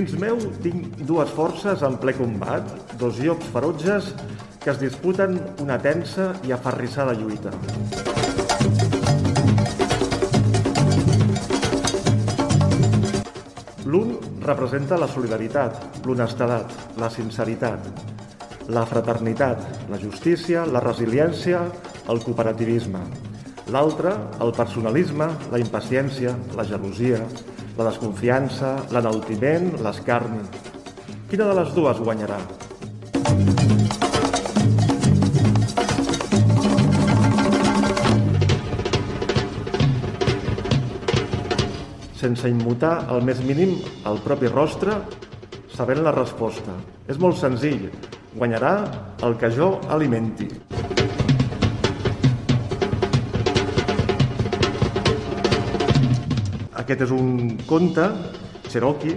Dins meu tinc dues forces en ple combat, dos llocs ferotges que es disputen una tensa i aferrissada lluita. L'un representa la solidaritat, l'honestedat, la sinceritat, la fraternitat, la justícia, la resiliència, el cooperativisme. L'altre, el personalisme, la impaciència, la gelosia, la desconfiança, l'enaltiment, l'escarni. Quina de les dues guanyarà? Sense immutar el més mínim el propi rostre, sabent la resposta. És molt senzill. Guanyarà el que jo alimenti. Aquest és un conte, Cherokee,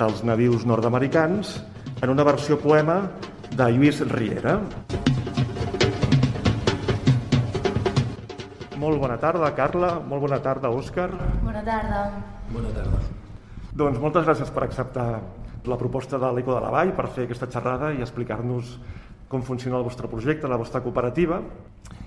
dels nadius nord-americans, en una versió poema de Lluís Riera. Molt bona tarda, Carla. Molt bona tarda, Òscar. Bona tarda. Bona tarda. Doncs moltes gràcies per acceptar la proposta de l'Eco de la Vall per fer aquesta xerrada i explicar-nos com funciona el vostre projecte, la vostra cooperativa.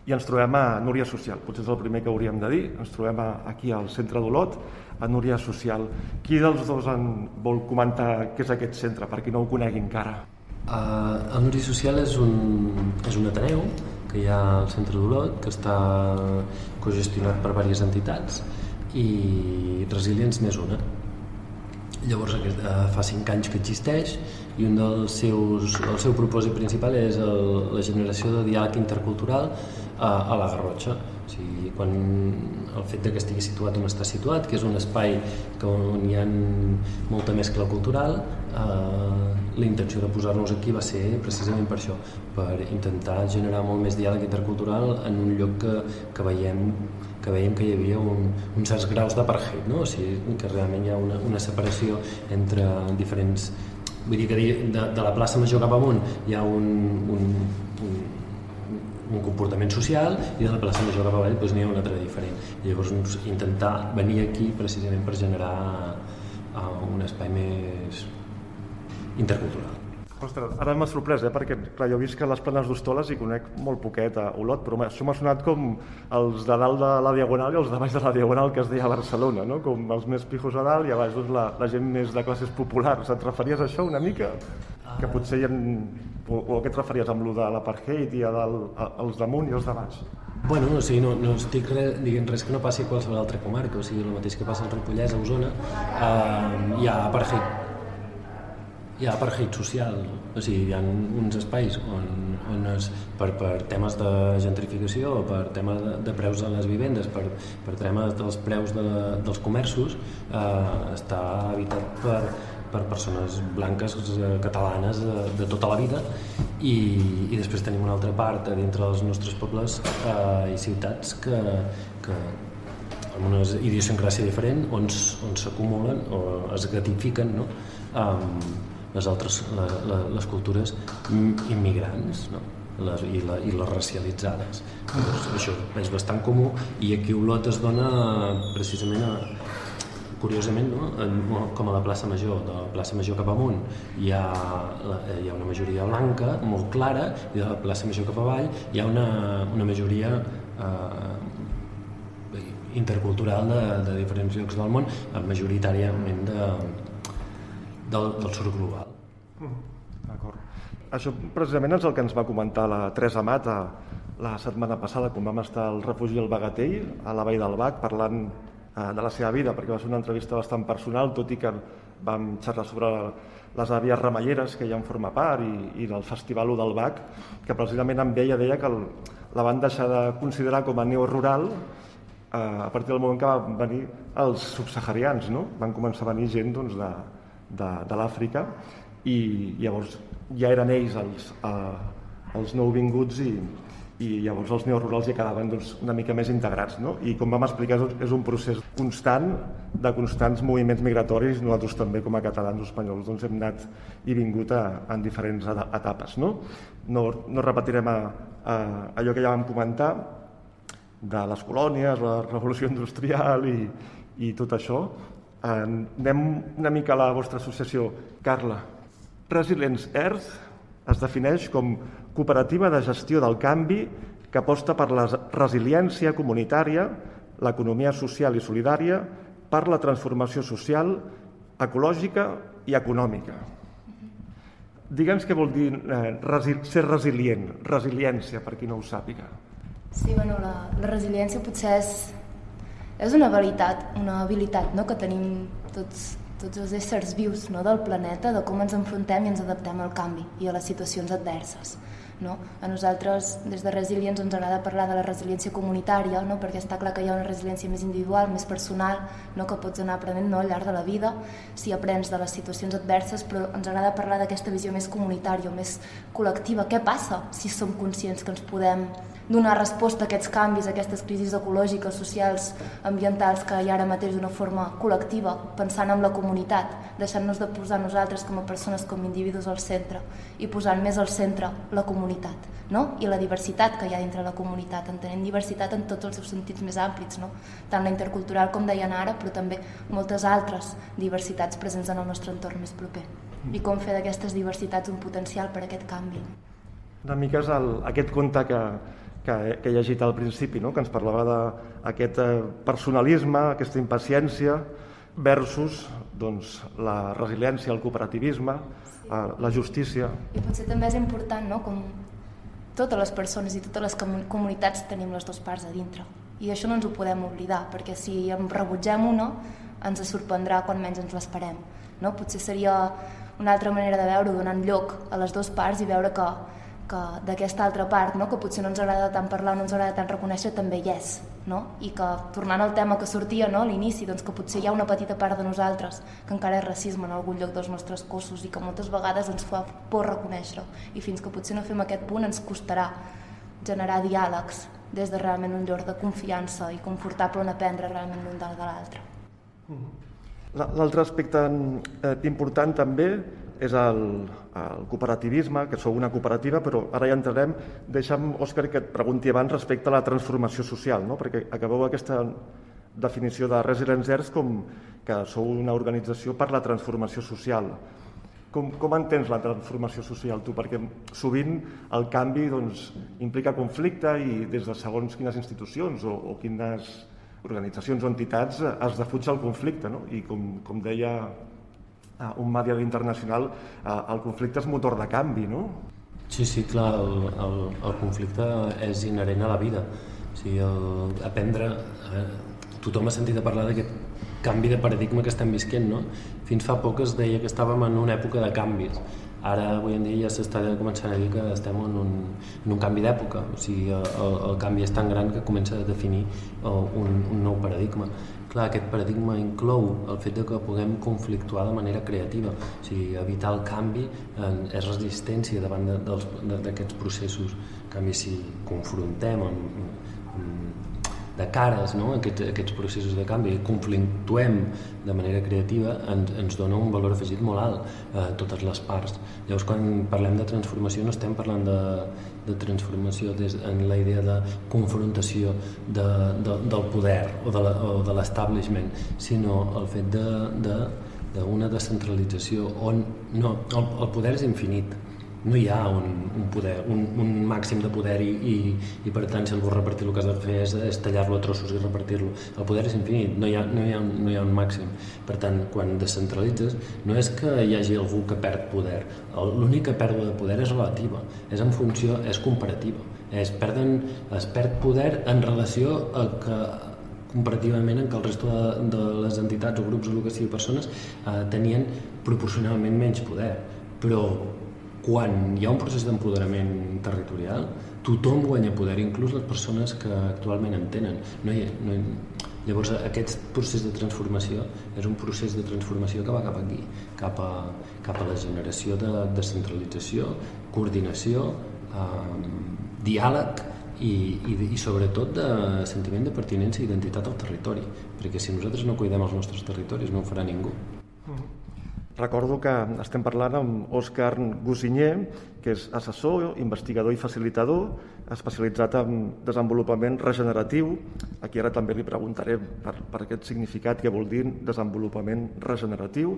I ens trobem a Núria Social, potser és el primer que hauríem de dir. Ens trobem a, aquí al centre d'Olot, a Núria Social. Qui dels dos en vol comentar què és aquest centre, per qui no ho conegui encara? Uh, el Núria Social és un, és un ateneu que hi ha al centre d'Olot, que està cogestionat per diverses entitats i Resilients n'és una. Llavors aquest, uh, fa cinc anys que existeix i un dels seus, el seu propòsit principal és el, la generació de diàleg intercultural a, a la Garrotxa. O sigui, quan el fet de que estigui situat on està situat, que és un espai que on hi ha molta mescla cultural, eh, la intenció de posar-nos aquí va ser precisament per això, per intentar generar molt més diàleg intercultural en un lloc que, que veiem que veiem que hi havia un, uns certs graus d'apartheid, no? o sigui, que realment hi ha una, una separació entre diferents... Vull dir que de, de la plaça Major cap amunt hi ha un, un, un, un comportament social i de la plaça Major cap avall doncs, n'hi ha un altre diferent. I llavors doncs, intentar venir aquí precisament per generar uh, un espai més intercultural. Ostres, ara m'ha sorprès, eh? perquè clar, jo visc a les planes d'Hostoles i conec molt poquet a Olot, però això m'ha sonat com els de dalt de la Diagonal i els de baix de la Diagonal que es deia a Barcelona, no? com els més pijos a dalt i a baix doncs, la, la gent més de classes populars. Et referies a això una mica? Que potser hi ha... O, o què et referies amb lo de l'apartheid i a dalt, a, els damunt i els de baix? Bueno, o sigui, no, no estic re, dient res que no passi a qualsevol altra comarca, o sigui, el mateix que passa al Ripollès, a Osona, eh, hi ha apartheid hi ha apartheid social, o sigui, hi ha uns espais on, on es, per, per temes de gentrificació, per temes de, de preus de les vivendes, per, per temes dels preus de, dels comerços, eh, està habitat per, per persones blanques eh, catalanes de, de tota la vida i, i després tenim una altra part dintre dels nostres pobles eh, i ciutats que, que amb una idiosincràsia diferent on, on s'acumulen o es gratifiquen no? Um, les altres la, la, les cultures immigrants no? les, i, la, i les racialitzades. Doncs això és bastant comú i aquí Olot es dona precisament a, curiosament, no? com a la plaça Major, de la plaça Major cap amunt hi ha, hi ha una majoria blanca molt clara i de la plaça Major cap avall hi ha una, una majoria eh, intercultural de, de diferents llocs del món, majoritàriament de, del, del sud global. Mm, D'acord. Això precisament és el que ens va comentar la Teresa Mata la setmana passada quan vam estar al refugi del Bagatell, a la Vall del Bac, parlant eh, de la seva vida, perquè va ser una entrevista bastant personal, tot i que vam xerrar sobre les àvies remalleres que ja en forma part i, i del Festival 1 del Bac, que precisament amb ella deia que el, la van deixar de considerar com a neorural eh, a partir del moment que van venir els subsaharians, no? Van començar a venir gent doncs, de, de, de l'Àfrica i llavors ja eren ells els, eh, els nouvinguts i, i llavors els neorurals ja quedaven doncs, una mica més integrats. No? I com vam explicar, és un procés constant de constants moviments migratoris. Nosaltres també, com a catalans o espanyols, doncs, hem anat i vingut a, en diferents etapes. No, no, no repetirem a, a, allò que ja vam comentar de les colònies, la revolució industrial i, i tot això, Anem una mica a la vostra associació. Carla, Resilience Earth es defineix com cooperativa de gestió del canvi que aposta per la resiliència comunitària, l'economia social i solidària, per la transformació social, ecològica i econòmica. Digue'ns què vol dir eh, resi ser resilient, resiliència, per qui no ho sàpiga. Sí, bueno, la, la resiliència potser és és una habilitat, una habilitat no? que tenim tots, tots els éssers vius no? del planeta, de com ens enfrontem i ens adaptem al canvi i a les situacions adverses. No? A nosaltres, des de Resilience, ens agrada parlar de la resiliència comunitària, no? perquè està clar que hi ha una resiliència més individual, més personal, no? que pots anar aprenent no? al llarg de la vida, si aprens de les situacions adverses, però ens agrada parlar d'aquesta visió més comunitària, més col·lectiva. Què passa si som conscients que ens podem donar resposta a aquests canvis, a aquestes crisis ecològiques, socials, ambientals que hi ha ara mateix d'una forma col·lectiva, pensant en la comunitat, deixant-nos de posar nosaltres com a persones, com a individus al centre i posant més al centre la comunitat no? i la diversitat que hi ha dintre la comunitat, entenent diversitat en tots els seus sentits més àmplits, no? tant la intercultural com deien ara, però també moltes altres diversitats presents en el nostre entorn més proper. I com fer d'aquestes diversitats un potencial per a aquest canvi. Una mica és el, aquest conte que, que, que he llegit al principi, no? que ens parlava d'aquest eh, personalisme, aquesta impaciència, versus doncs, la resiliència, el cooperativisme, sí. Eh, la justícia. I potser també és important, no? com totes les persones i totes les comunitats tenim les dues parts a dintre. I això no ens ho podem oblidar, perquè si en rebutgem una, ens sorprendrà quan menys ens l'esperem. No? Potser seria una altra manera de veure donant lloc a les dues parts i veure que que d'aquesta altra part, no? que potser no ens agrada tant parlar, no ens agrada tant reconèixer, també hi és. No? I que, tornant al tema que sortia no? a l'inici, doncs que potser hi ha una petita part de nosaltres que encara és racisme en algun lloc dels nostres cossos i que moltes vegades ens fa por reconèixer I fins que potser no fem aquest punt ens costarà generar diàlegs des de realment un lloc de confiança i confortable on aprendre realment l'un de l'altre. L'altre aspecte eh, important també és el, el cooperativisme, que sou una cooperativa, però ara ja entrarem. Deixa'm, Òscar, que et pregunti abans respecte a la transformació social, no? perquè acabeu aquesta definició de Resilience Earth com que sou una organització per la transformació social. Com, com entens la transformació social tu? Perquè sovint el canvi doncs, implica conflicte i des de segons quines institucions o, o quines organitzacions o entitats es defuig el conflicte. No? I com, com deia uh, un mediador internacional, uh, el conflicte és motor de canvi. No? Sí, sí, clar, el, el, el conflicte és inherent a la vida. O sigui, el, aprendre... Eh, tothom ha sentit a parlar d'aquest canvi de paradigma que estem visquent, no? Fins fa poc es deia que estàvem en una època de canvis. Ara, avui en dia, ja s'està començant a dir que estem en un, en un canvi d'època. O sigui, el, el canvi és tan gran que comença a definir un, un nou paradigma. Clar, aquest paradigma inclou el fet de que puguem conflictuar de manera creativa. O sigui, evitar el canvi és resistència davant d'aquests processos. En canvi, si confrontem amb de cares no? aquests, aquests processos de canvi, conflictuem de manera creativa, ens, ens dona un valor afegit molt alt a totes les parts. Llavors, quan parlem de transformació, no estem parlant de, de transformació des, en la idea de confrontació de, de, del poder o de l'establishment, sinó el fet d'una de, de, de descentralització on no, el, el poder és infinit, no hi ha un, un poder, un, un màxim de poder i, i, i per tant si algú repartir el que has de fer és, és tallar-lo a trossos i repartir-lo. El poder és infinit, no hi, ha, no, hi ha, no hi ha un màxim. Per tant, quan descentralitzes, no és que hi hagi algú que perd poder. L'única pèrdua de poder és relativa, és en funció, és comparativa. Es, perden, es perd poder en relació a que comparativament en què el resto de, de les entitats o grups o el que sigui persones eh, tenien proporcionalment menys poder. Però quan hi ha un procés d'empoderament territorial, tothom guanya poder, inclús les persones que actualment en tenen. No hi, no hi, llavors, aquest procés de transformació és un procés de transformació que va cap aquí, cap a, cap a la generació de descentralització, coordinació, eh, diàleg i, i, i sobretot de sentiment de pertinença i identitat al territori, perquè si nosaltres no cuidem els nostres territoris no ho farà ningú. Mm -hmm. Recordo que estem parlant amb Òscar Gusinyer, que és assessor, investigador i facilitador, especialitzat en desenvolupament regeneratiu. Aquí ara també li preguntaré per, per aquest significat que vol dir desenvolupament regeneratiu,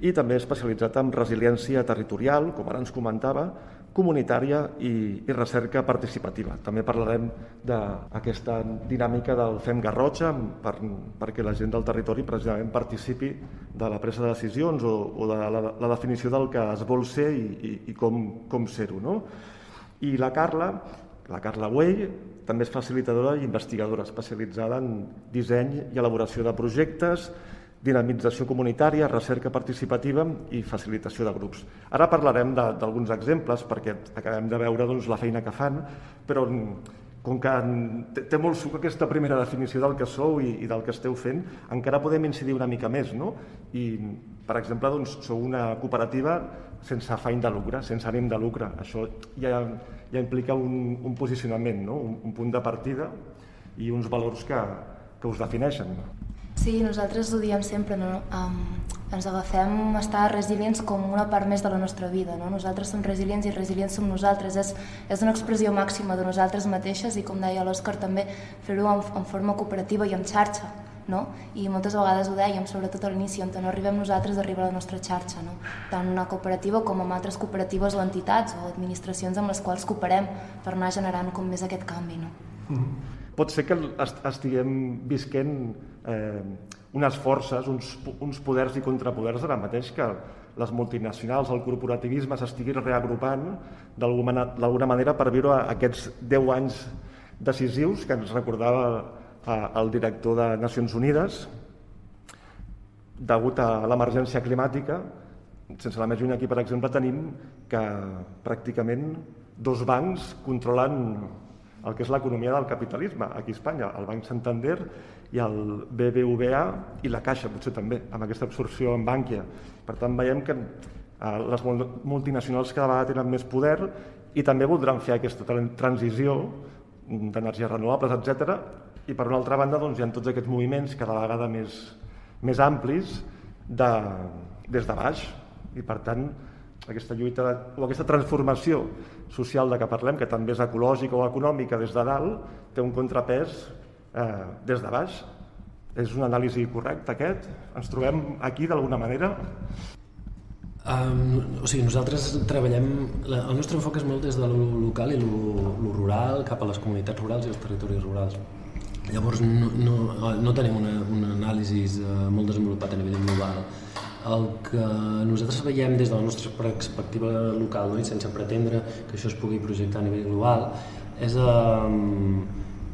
i també especialitzat en resiliència territorial, com ara ens comentava, comunitària i, i recerca participativa. També parlarem d'aquesta dinàmica del Fem Garrotxa per, perquè la gent del territori precisament participi de la presa de decisions o, o de la, la definició del que es vol ser i, i, i com, com ser-ho. No? I la Carla, la Carla Güell, també és facilitadora i investigadora especialitzada en disseny i elaboració de projectes, dinamització comunitària, recerca participativa i facilitació de grups. Ara parlarem d'alguns exemples perquè acabem de veure doncs, la feina que fan, però com que té, molt suc aquesta primera definició del que sou i, i del que esteu fent, encara podem incidir una mica més. No? I, per exemple, doncs, sou una cooperativa sense afany de lucre, sense ànim de lucre. Això ja, ja implica un, un posicionament, no? un, un punt de partida i uns valors que, que us defineixen. Sí, nosaltres ho diem sempre, no? Um, ens agafem a estar resilients com una part més de la nostra vida. No? Nosaltres som resilients i resilients som nosaltres. És, és una expressió màxima de nosaltres mateixes i, com deia l'Òscar, també fer-ho en, en forma cooperativa i en xarxa. No? I moltes vegades ho dèiem, sobretot a l'inici, on no arribem nosaltres, arriba la nostra xarxa, no? tant una cooperativa com amb altres cooperatives o entitats o administracions amb les quals cooperem per anar generant com més aquest canvi. No? Mm -hmm pot ser que estiguem visquent eh, unes forces, uns, uns poders i contrapoders ara mateix que les multinacionals, el corporativisme s'estiguin reagrupant d'alguna manera per viure aquests 10 anys decisius que ens recordava eh, el director de Nacions Unides degut a l'emergència climàtica. Sense la més lluny aquí, per exemple, tenim que pràcticament dos bancs controlen el que és l'economia del capitalisme aquí a Espanya, el Banc Santander i el BBVA i la Caixa, potser també, amb aquesta absorció en Bànquia. Per tant, veiem que eh, les multinacionals cada vegada tenen més poder i també voldran fer aquesta transició d'energies renovables, etc. I per una altra banda doncs, hi ha tots aquests moviments cada vegada més, més amplis de, des de baix i per tant aquesta lluita o aquesta transformació social de què parlem, que també és ecològica o econòmica des de dalt, té un contrapès eh, des de baix. És una anàlisi correcta aquest? Ens trobem aquí d'alguna manera? Um, o sigui, nosaltres treballem... La, el nostre enfoc és molt des de lo local i lo, lo rural cap a les comunitats rurals i els territoris rurals. Llavors no, no, no tenim una, una anàlisi uh, molt desenvolupat a nivell global. El que nosaltres veiem des de la nostra perspectiva local no? i sense pretendre que això es pugui projectar a nivell global és um,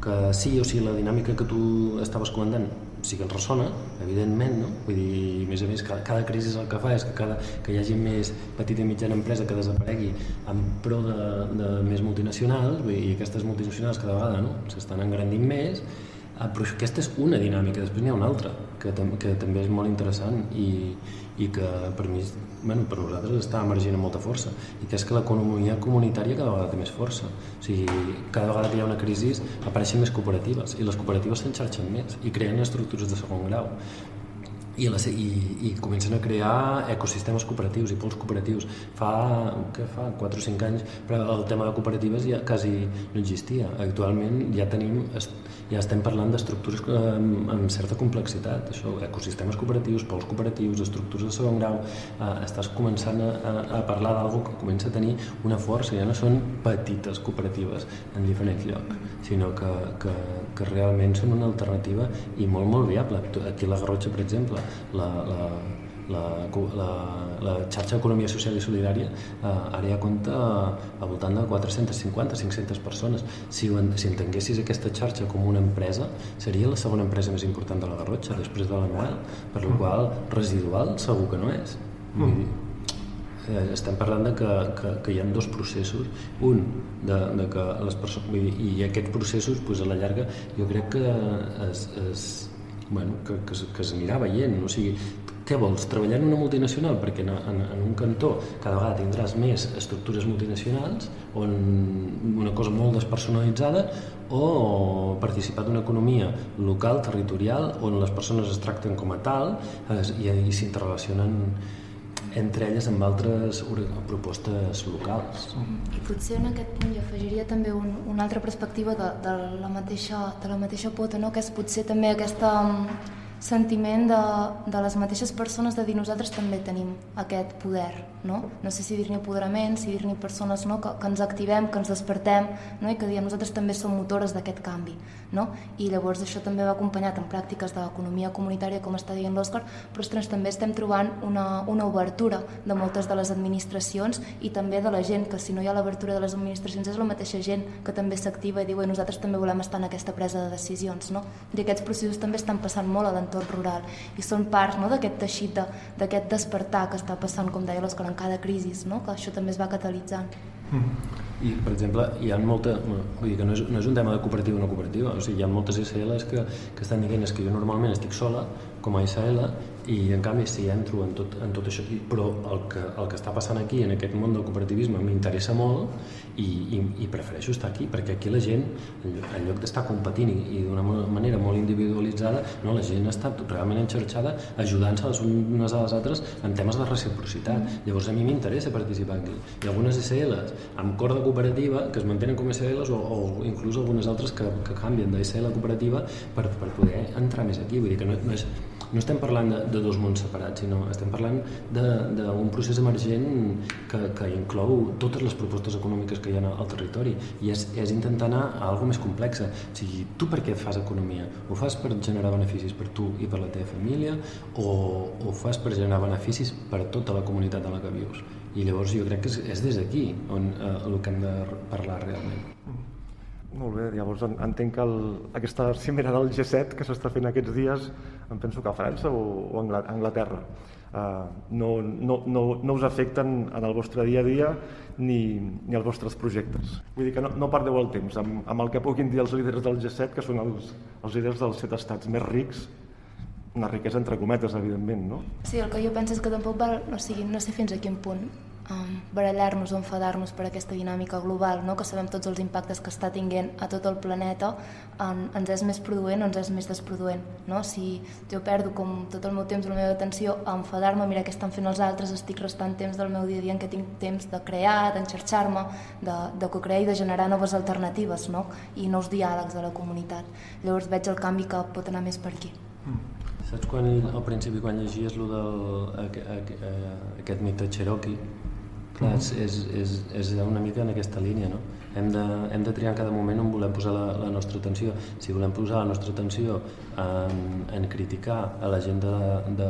que sí, o sigui, la dinàmica que tu estaves comentant sí que ens ressona, evidentment, no? Vull dir, a més a més, cada, cada crisi el que fa és que, cada, que hi hagi més petita i mitjana empresa que desaparegui en pro de, de més multinacionals, vull dir, i aquestes multinacionals cada vegada no? s'estan engrandint més, eh, però aquesta és una dinàmica, després n'hi ha una altra, que, que també és molt interessant i, i que per mi bueno, per nosaltres està emergint amb molta força i que és que l'economia comunitària cada vegada té més força. O sigui, cada vegada que hi ha una crisi apareixen més cooperatives i les cooperatives s'enxarxen més i creen estructures de segon grau i, la, i, i comencen a crear ecosistemes cooperatius i pols cooperatius. Fa, què fa, 4 o 5 anys, però el tema de cooperatives ja quasi no existia. Actualment ja tenim, ja estem parlant d'estructures amb, amb certa complexitat, això, ecosistemes cooperatius, pols cooperatius, estructures de segon grau, eh, estàs començant a, a parlar d'alguna que comença a tenir una força, ja no són petites cooperatives en diferents llocs, sinó que, que, que realment són una alternativa i molt, molt viable. Aquí a la Garrotxa, per exemple, la, la, la, la, la xarxa d'economia social i solidària eh, ara ja compta al voltant de 450-500 persones. Si, si entenguessis aquesta xarxa com una empresa, seria la segona empresa més important de la Garrotxa, després de l'Anuel, per la qual residual segur que no és. Mm. eh, estem parlant de que, que, que hi ha dos processos un, de, de que les persones i aquests processos pues, a la llarga jo crec que es, es, bueno, que, que, que s'anirà veient. O sigui, què vols? Treballar en una multinacional? Perquè en, en, en un cantó cada vegada tindràs més estructures multinacionals on una cosa molt despersonalitzada o participar d'una economia local, territorial, on les persones es tracten com a tal es, i, i s'interrelacionen entre elles amb altres propostes locals. I potser en aquest punt hi afegiria també un, una altra perspectiva de, de, la mateixa, de la mateixa pota, no? que és potser també aquesta sentiment de, de les mateixes persones de dir nosaltres també tenim aquest poder, no? No sé si dir-ne apoderament, si dir-ne persones no? que, que ens activem, que ens despertem no? i que diem nosaltres també som motores d'aquest canvi, no? I llavors això també va acompanyat en pràctiques de l'economia comunitària, com està dient l'Òscar, però ostres, també estem trobant una, una obertura de moltes de les administracions i també de la gent, que si no hi ha l'obertura de les administracions és la mateixa gent que també s'activa i diu nosaltres també volem estar en aquesta presa de decisions, no? I aquests processos també estan passant molt a rural i són part no, d'aquest teixit, d'aquest despertar que està passant, com deia l'Òscar, en cada crisi, no? que això també es va catalitzant. Mm. I, per exemple, hi ha molta... Vull dir que no és, no és un tema de cooperativa o no cooperativa, o sigui, hi ha moltes SLs que, que estan dient és que jo normalment estic sola com a SL i en canvi si entro en tot, en tot això però el que, el que està passant aquí en aquest món del cooperativisme m'interessa molt i, i, i prefereixo estar aquí perquè aquí la gent en lloc d'estar competint i, i d'una manera molt individualitzada no, la gent està realment enxarxada ajudant-se les unes a les altres en temes de reciprocitat. Llavors a mi m'interessa participar aquí. I algunes SLs amb cor de cooperativa que es mantenen com SLs o, o inclús algunes altres que, que canvien de SL cooperativa per, per poder entrar més aquí. Vull dir que no, no és no estem parlant de, de dos mons separats, sinó estem parlant d'un procés emergent que, que inclou totes les propostes econòmiques que hi ha al territori i és, és intentar anar a alguna més complexa. O sigui, tu per què fas economia? Ho fas per generar beneficis per tu i per la teva família o ho fas per generar beneficis per tota la comunitat en la que vius? I llavors jo crec que és, és des d'aquí on eh, el que hem de parlar realment. Molt bé, llavors entenc que el, aquesta cimera del G7 que s'està fent aquests dies, em penso que a França o, o a Anglaterra, uh, no, no, no, no us afecten en el vostre dia a dia ni, ni els vostres projectes. Vull dir que no, no perdeu el temps amb, amb el que puguin dir els líders del G7, que són els, els líders dels set estats més rics, una riquesa entre cometes, evidentment, no? Sí, el que jo penso és que tampoc val, o sigui, no sé fins a quin punt um, barallar-nos o enfadar-nos per aquesta dinàmica global, no? que sabem tots els impactes que està tinguent a tot el planeta, en, ens és més produent o ens és més desproduent. No? Si jo perdo com tot el meu temps la meva atenció a enfadar-me, a mirar què estan fent els altres, estic restant temps del meu dia a dia en què tinc temps de crear, d'enxarxar-me, de, de co-crear i de generar noves alternatives no? i nous diàlegs a la comunitat. Llavors veig el canvi que pot anar més per aquí. Mm. Saps quan, al principi, quan llegies lo del, aquest mite Cherokee, clar, és, és, és, és una mica en aquesta línia, no? hem de, hem de triar en cada moment on volem posar la, la nostra atenció. Si volem posar la nostra atenció en, en criticar a la gent de, de,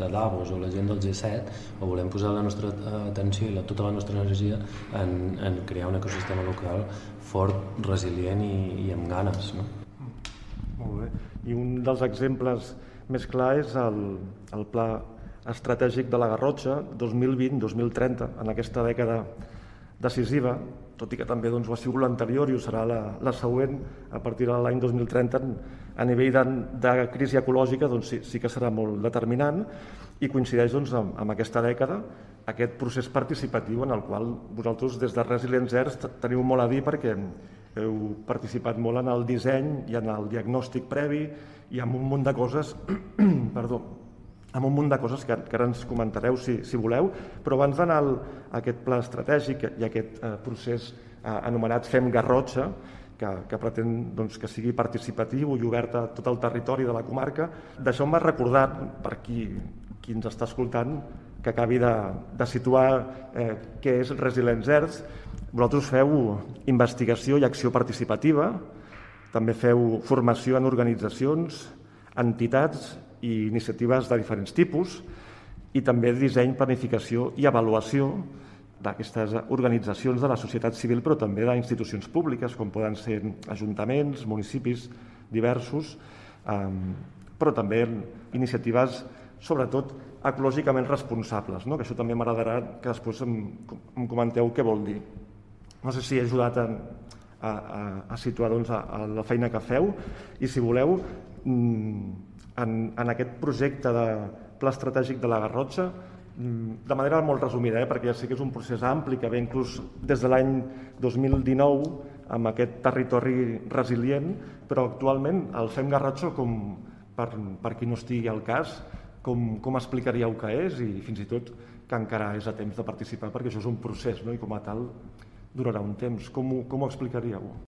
de Davos o la gent del G7, o volem posar la nostra atenció i la, tota la nostra energia en, en crear un ecosistema local fort, resilient i, i amb ganes. No? Molt bé. I un dels exemples més clar és el, el pla estratègic de la Garrotxa 2020-2030, en aquesta dècada decisiva, tot i que també doncs, ho ha sigut l'anterior i ho serà la, la següent, a partir de l'any 2030, a nivell de, de crisi ecològica doncs, sí, sí que serà molt determinant i coincideix doncs, amb, amb aquesta dècada aquest procés participatiu en el qual vosaltres des de Resilience Earth teniu molt a dir perquè heu participat molt en el disseny i en el diagnòstic previ i amb un munt de coses perdó, amb un munt de coses que, que ara ens comentareu si, si voleu, però abans d'anar a aquest pla estratègic i aquest eh, procés eh, anomenat Fem Garrotxa, que, que pretén doncs, que sigui participatiu i obert a tot el territori de la comarca, d'això m'ha recordat, per qui, qui ens està escoltant, que acabi de, de situar eh, què és Resilience Earth. Vosaltres feu investigació i acció participativa, també feu formació en organitzacions, entitats i iniciatives de diferents tipus i també disseny, planificació i avaluació d'aquestes organitzacions de la societat civil, però també d'institucions públiques, com poden ser ajuntaments, municipis diversos, eh, però també iniciatives, sobretot, ecològicament responsables, no? que això també m'agradarà que després em, em comenteu què vol dir. No sé si he ajudat a, a, a, situar doncs, a, a la feina que feu i, si voleu, mm, en, en aquest projecte de pla estratègic de la Garrotxa, mm, de manera molt resumida, eh, perquè ja sé que és un procés ampli que ve inclús des de l'any 2019 amb aquest territori resilient, però actualment el Fem Garrotxa, com per, per qui no estigui al cas, com, com explicaríeu què és i fins i tot que encara és a temps de participar perquè això és un procés no? i com a tal durarà un temps. Com, com ho explicaríeu?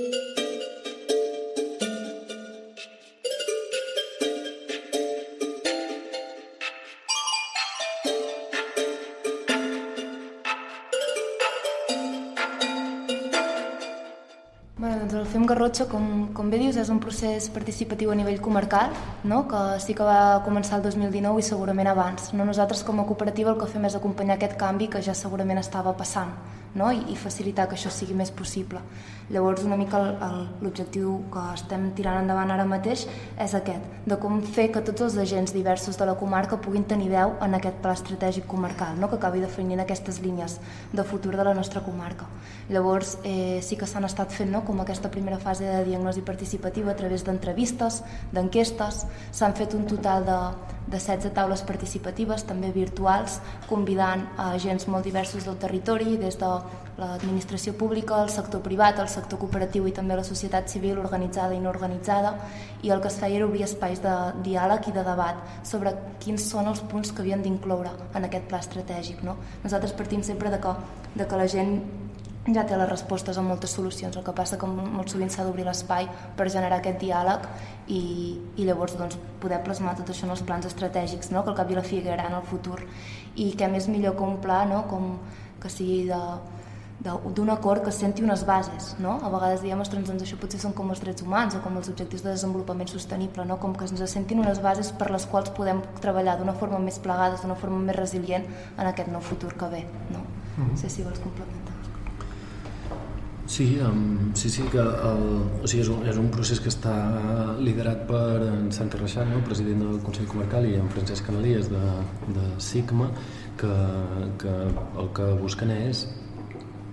Garrotxa, com, com bé dius, és un procés participatiu a nivell comarcal, no? que sí que va començar el 2019 i segurament abans. No? Nosaltres com a cooperativa el que fem és acompanyar aquest canvi que ja segurament estava passant no? I, i facilitar que això sigui més possible. Llavors, una mica l'objectiu que estem tirant endavant ara mateix és aquest, de com fer que tots els agents diversos de la comarca puguin tenir veu en aquest pla estratègic comarcal, no? que acabi definint aquestes línies de futur de la nostra comarca. Llavors, eh, sí que s'han estat fent no? com aquesta primera fase de diagnosi participativa a través d'entrevistes, d'enquestes, s'han fet un total de, de 16 taules participatives, també virtuals, convidant a agents molt diversos del territori, des de l'administració pública, el sector privat, el sector cooperatiu i també la societat civil organitzada i no organitzada i el que es feia era obrir espais de diàleg i de debat sobre quins són els punts que havien d'incloure en aquest pla estratègic. No? Nosaltres partim sempre de que, de que la gent ja té les respostes a moltes solucions, el que passa que molt sovint s'ha d'obrir l'espai per generar aquest diàleg i, i llavors doncs, poder plasmar tot això en els plans estratègics, no? que al cap i la fi en el futur. I què més millor que un pla no? com que sigui de, d'un acord que senti unes bases, no? A vegades diem, ostres, doncs això potser són com els drets humans o com els objectius de desenvolupament sostenible, no? Com que ens sentin unes bases per les quals podem treballar d'una forma més plegades, d'una forma més resilient en aquest nou futur que ve, no? Mm -hmm. No sé si vols complementar. Sí, um, sí, sí, que el, o sigui, és, un, és un procés que està liderat per en Santi Reixat, no? president del Consell Comarcal, i en Francesc Canalies de, de Sigma, que, que el que busquen és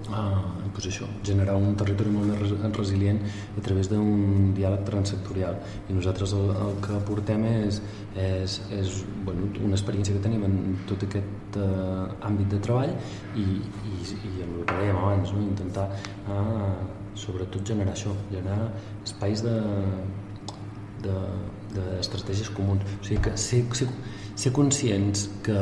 uh, pues això, generar un territori molt més resilient a través d'un diàleg transsectorial i nosaltres el, el que portem és, és, és bueno, una experiència que tenim en tot aquest uh, àmbit de treball i, i, i amb el que dèiem abans, no? intentar uh, sobretot generar això, generar espais de, d'estratègies de, comuns. O sigui que ser, ser, ser conscients que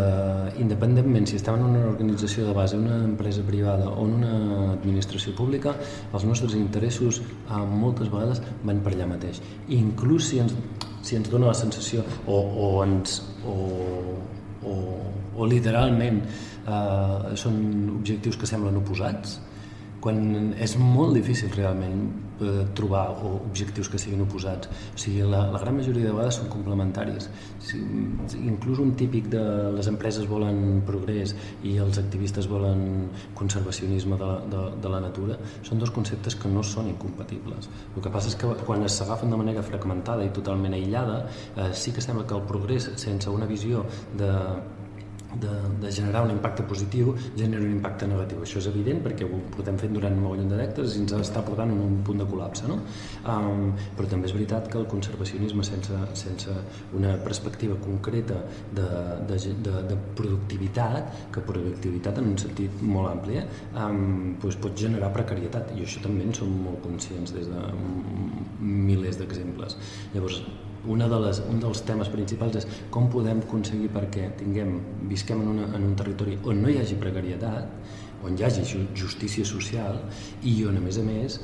independentment si estem en una organització de base, una empresa privada o en una administració pública, els nostres interessos eh, moltes vegades van per allà mateix. I inclús si ens, si ens dona la sensació o, o ens o, o, o literalment eh, són objectius que semblen oposats, quan és molt difícil realment eh, trobar objectius que siguin oposats. O sigui, la, la gran majoria de vegades són complementaris. Si, inclús un típic de les empreses volen progrés i els activistes volen conservacionisme de, de, de la natura, són dos conceptes que no són incompatibles. El que passa és que quan s'agafen de manera fragmentada i totalment aïllada, eh, sí que sembla que el progrés sense una visió de de, de generar un impacte positiu genera un impacte negatiu. Això és evident perquè ho portem fent durant un mogollon de dècades i ens està portant en un punt de col·lapse. No? Um, però també és veritat que el conservacionisme sense, sense una perspectiva concreta de, de, de, de productivitat, que productivitat en un sentit molt ampli, um, doncs pot generar precarietat i això també en som molt conscients des de milers d'exemples. Llavors, una de les, un dels temes principals és com podem aconseguir perquè tinguem, visquem en, una, en un territori on no hi hagi precarietat, on hi hagi justícia social i on a més a més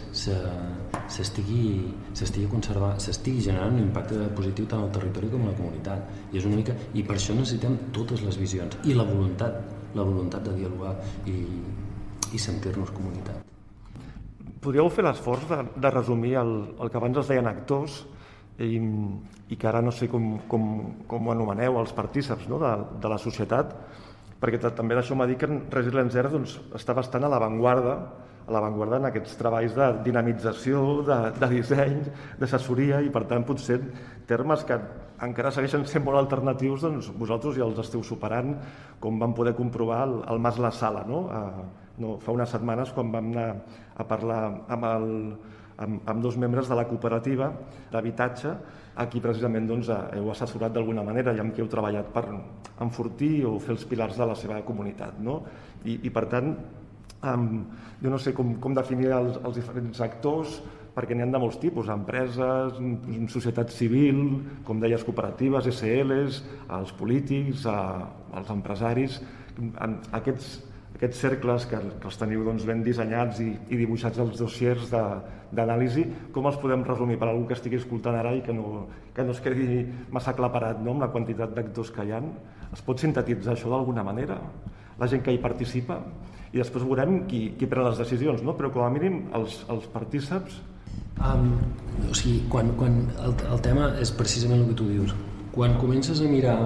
s'estigui conservant, s'estigui generant un impacte positiu tant al territori com a la comunitat. I és una mica i per això necessitem totes les visions i la voluntat, la voluntat de dialogar i, i sentir-nos comunitat. Podríeu fer l'esforç de, de resumir el, el que abans es deien actors i, i que ara no sé com, com, com ho anomeneu, els partíceps no? de, de la societat, perquè també d'això m'ha dit que Resilience Zero doncs, està bastant a l'avantguarda a l'avantguarda en aquests treballs de dinamització, de, de disseny, d'assessoria i per tant potser termes que encara segueixen sent molt alternatius, doncs vosaltres ja els esteu superant, com vam poder comprovar el, el Mas La Sala, no? A, no, fa unes setmanes quan vam anar a parlar amb el, amb, amb dos membres de la cooperativa d'habitatge a qui precisament doncs, heu assessorat d'alguna manera i amb qui heu treballat per enfortir o fer els pilars de la seva comunitat. No? I, i per tant, um, jo no sé com, com definir els, els diferents actors, perquè n'hi ha de molts tipus, empreses, societat civil, com deies, cooperatives, SLs, els polítics, els empresaris, aquests aquests cercles que, que els teniu doncs, ben dissenyats i, i dibuixats als dossiers d'anàlisi, com els podem resumir per a algú que estigui escoltant ara i que no, que no es quedi massa aclaparat no, amb la quantitat d'actors que hi ha? Es pot sintetitzar això d'alguna manera? La gent que hi participa? I després veurem qui, qui pren les decisions, no? però com a mínim els, els partíceps... Um, o sigui, quan, quan el, el tema és precisament el que tu dius. Quan comences a mirar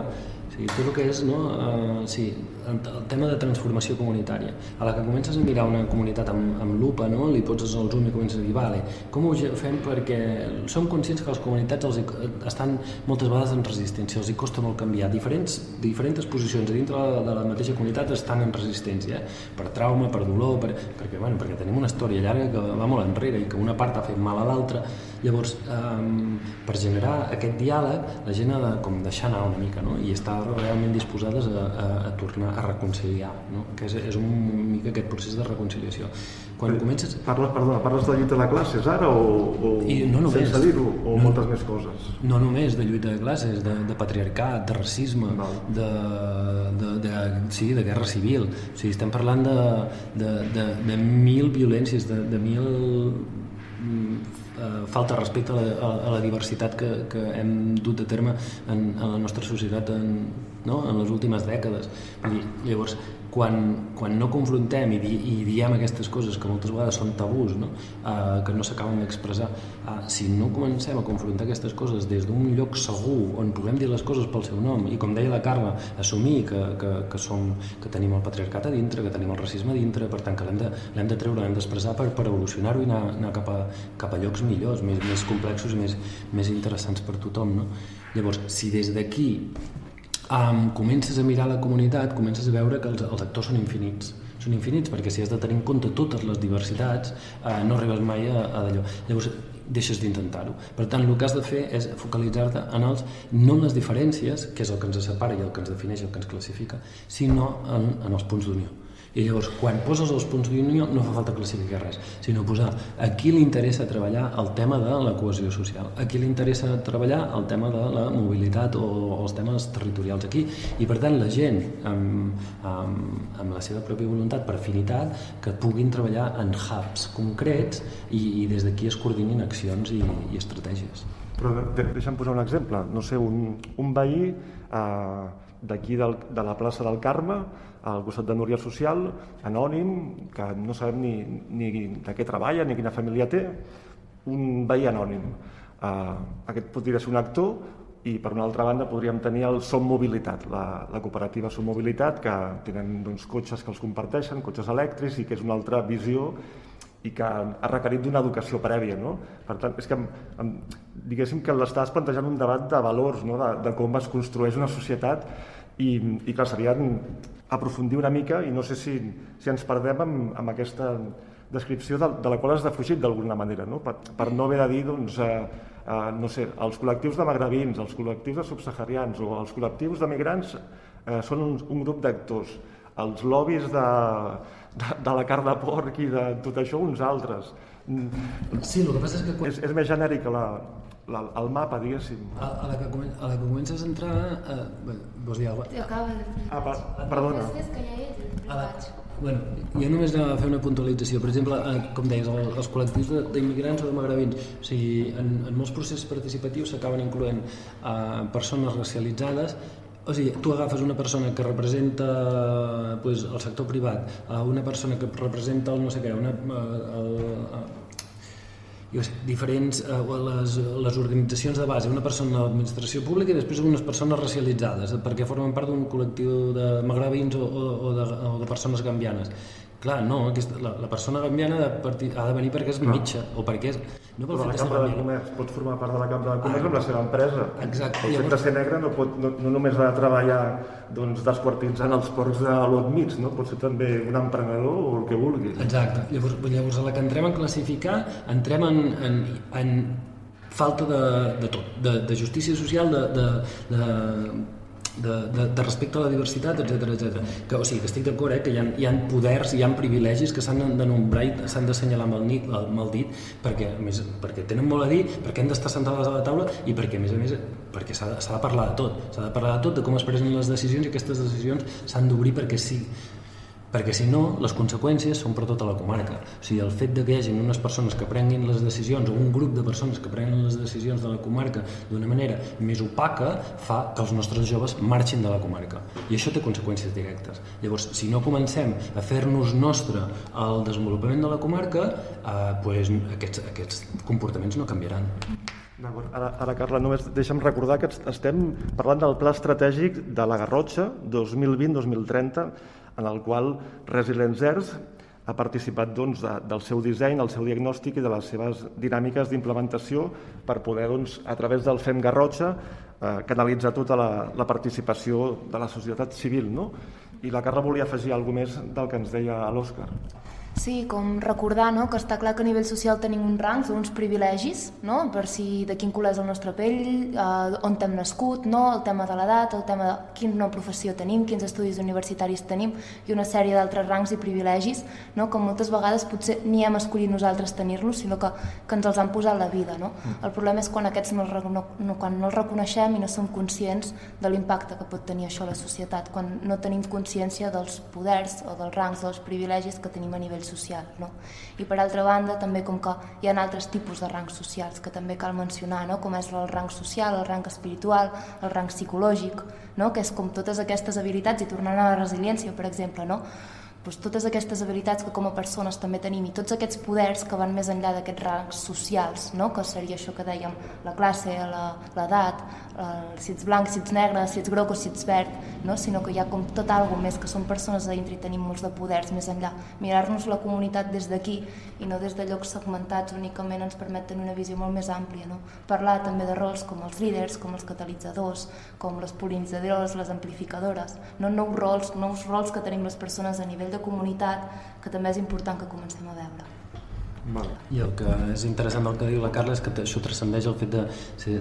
sigui, tot el que és no, uh, sí, el, tema de transformació comunitària. A la que comences a mirar una comunitat amb, amb lupa, no, li pots el zoom i comences a dir, vale, com ho fem perquè som conscients que les comunitats els estan moltes vegades en resistència, els hi costa molt canviar. Diferents, diferents posicions dintre de la, de la mateixa comunitat estan en resistència, eh? per trauma, per dolor, per, perquè, bueno, perquè tenim una història llarga que va molt enrere i que una part ha fet mal a l'altra. Llavors, um, per generar aquest diàleg, la gent ha de com deixar anar una mica no? i està realment disposades a, a, a tornar a reconciliar, no? que és, és un mica aquest procés de reconciliació. Quan Però, comences... Parles, perdona, parles de lluita de classes ara o, o I no només, sense dir-ho, o no, moltes més coses? No només de lluita de classes, de, de patriarcat, de racisme, de, de, de, sí, de guerra civil. O sigui, estem parlant de, de, de, de mil violències, de, de mil eh, falta respecte a la, a, a la diversitat que, que hem dut a terme en, en la nostra societat en, no? en les últimes dècades. I, llavors, quan, quan no confrontem i, di, i diem aquestes coses que moltes vegades són tabús, no? Uh, que no s'acaben d'expressar, uh, si no comencem a confrontar aquestes coses des d'un lloc segur on puguem dir les coses pel seu nom i com deia la Carla, assumir que, que, que, som, que tenim el patriarcat a dintre, que tenim el racisme a dintre, per tant que l'hem de, de treure, l'hem d'expressar per, per evolucionar-ho i anar, anar cap, a, cap a llocs millors, més, més complexos i més, més interessants per tothom. No? Llavors, si des d'aquí um, comences a mirar la comunitat, comences a veure que els, els actors són infinits. Són infinits perquè si has de tenir en compte totes les diversitats eh, no arribes mai a, a d'allò. Llavors deixes d'intentar-ho. Per tant el que has de fer és focalitzar-te en els, no en les diferències que és el que ens separa i el que ens defineix, el que ens classifica sinó en, en els punts d'unió I llavors, quan poses els punts d'unió, no fa falta classificar res, sinó posar a qui li interessa treballar el tema de la cohesió social, a qui li interessa treballar el tema de la mobilitat o els temes territorials aquí. I per tant, la gent, amb, amb, amb la seva pròpia voluntat, per afinitat, que puguin treballar en hubs concrets i, i des d'aquí es coordinin accions i, i estratègies. Però de, deixa'm posar un exemple. No sé, un, un veí eh, d'aquí de la plaça del Carme, al costat de Núria Social, anònim, que no sabem ni, ni de què treballa ni quina família té, un veí anònim. Uh, aquest podria ser un actor i per una altra banda podríem tenir el Som Mobilitat, la, la cooperativa Som Mobilitat, que tenen doncs, cotxes que els comparteixen, cotxes elèctrics, i que és una altra visió i que ha requerit d'una educació prèvia. No? Per tant, és que diguéssim que l'estàs plantejant un debat de valors, no? de, de com es construeix una societat i, i clar, seria aprofundir una mica i no sé si, si ens perdem amb, amb aquesta descripció de, de la qual has defugit d'alguna manera, no? Per, per no haver de dir, doncs, eh, eh, no sé, els col·lectius de magrebins, els col·lectius de subsaharians o els col·lectius de migrants eh, són un, un grup d'actors. Els lobbies de, de, de la carn de porc i de tot això, uns altres. Sí, el que passa és que... És, és més genèric la, la, el mapa, diguéssim. A, a, la que, a la que comences a entrar... Eh, vols dir alguna cosa? Acaba de... Ah, per, perdona. Fes que ja és, a la, Bueno, jo només anava a fer una puntualització. Per exemple, eh, com deies, el, els col·lectius d'immigrants o de magrebins, o sigui, en, en molts processos participatius s'acaben incloent eh, persones racialitzades o sigui, tu agafes una persona que representa pues, el sector privat, a una persona que representa el no sé què, una, eh, el, el, jo sé, diferents, eh, les, les organitzacions de base, una persona de l'administració pública i després unes persones racialitzades, perquè formen part d'un col·lectiu de magrebins o, o, o, de, o de persones gambianes. Clar, no, aquesta, la, la persona gambiana ha de, partir, ha de venir perquè és mitja o perquè és... No fet de ser de comerç, pot formar part de la Cambra de Comerç ah, amb la seva empresa. Exacte. El fet de ser negre no, pot, no, no només ha de treballar doncs, desquartitzant els porcs de l'Ot mig, no? pot ser també un emprenedor o el que vulgui. Exacte. Llavors, llavors a la que entrem a classificar, entrem en, en, en falta de, de tot, de, de justícia social, de, de, de de, de, de respecte a la diversitat, etc etc. Que, o sigui, que estic d'acord, eh, que hi ha, hi ha poders, hi ha privilegis que s'han de nombrar i s'han d'assenyalar amb, el, nit, amb el dit perquè, a més, perquè tenen molt a dir, perquè han d'estar sentades a la taula i perquè, a més a més, perquè s'ha de, de parlar de tot. S'ha de parlar de tot, de com es prenen les decisions i aquestes decisions s'han d'obrir perquè sí, perquè si no, les conseqüències són per tota la comarca. O sigui, el fet de que hi hagi unes persones que prenguin les decisions, o un grup de persones que prenen les decisions de la comarca d'una manera més opaca, fa que els nostres joves marxin de la comarca. I això té conseqüències directes. Llavors, si no comencem a fer-nos nostre el desenvolupament de la comarca, eh, pues, aquests, aquests comportaments no canviaran. Ara, ara, Carla, només deixa'm recordar que estem parlant del Pla Estratègic de la Garrotxa 2020-2030 en el qual Resilience Earth ha participat doncs, de, del seu disseny, el seu diagnòstic i de les seves dinàmiques d'implementació per poder, doncs, a través del FEM Garrotxa, eh, canalitzar tota la, la participació de la societat civil. No? I la Carla volia afegir alguna més del que ens deia l'Òscar. Sí, com recordar no? que està clar que a nivell social tenim uns rangs, uns privilegis, no? per si de quin color és el nostre pell, eh, on hem nascut, no? el tema de l'edat, el tema de quina professió tenim, quins estudis universitaris tenim i una sèrie d'altres rangs i privilegis no? que moltes vegades potser ni hem escollit nosaltres tenir-los, sinó que, que ens els han posat la vida. No? Mm. El problema és quan aquests no, no, no, quan no els reconeixem i no som conscients de l'impacte que pot tenir això a la societat, quan no tenim consciència dels poders o dels rangs, dels privilegis que tenim a nivell social. No? I per altra banda, també com que hi ha altres tipus de rangs socials que també cal mencionar, no? com és el rang social, el rang espiritual, el rang psicològic, no? que és com totes aquestes habilitats, i tornant a la resiliència, per exemple, no? Doncs, totes aquestes habilitats que com a persones també tenim i tots aquests poders que van més enllà d'aquests rangs socials, no? que seria això que dèiem, la classe, l'edat, si ets blanc, si ets negre, si ets groc o si ets verd, no? sinó que hi ha com tot algo més, que som persones a dintre i tenim molts de poders més enllà. Mirar-nos la comunitat des d'aquí i no des de llocs segmentats únicament ens permet tenir una visió molt més àmplia. No? Parlar també de rols com els líders, com els catalitzadors, com les polinitzadores, les amplificadores, no nous rols, nous rols que tenim les persones a nivell de de comunitat que també és important que comencem a veure. Vale. I el que és interessant del que diu la Carla és que això transcendeix el fet de,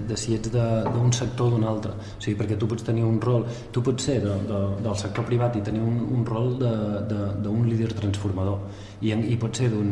de si ets d'un sector o d'un altre. O sigui, perquè tu pots tenir un rol, tu pots ser de, de, del sector privat i tenir un, un rol d'un líder transformador i, i pot ser d'un...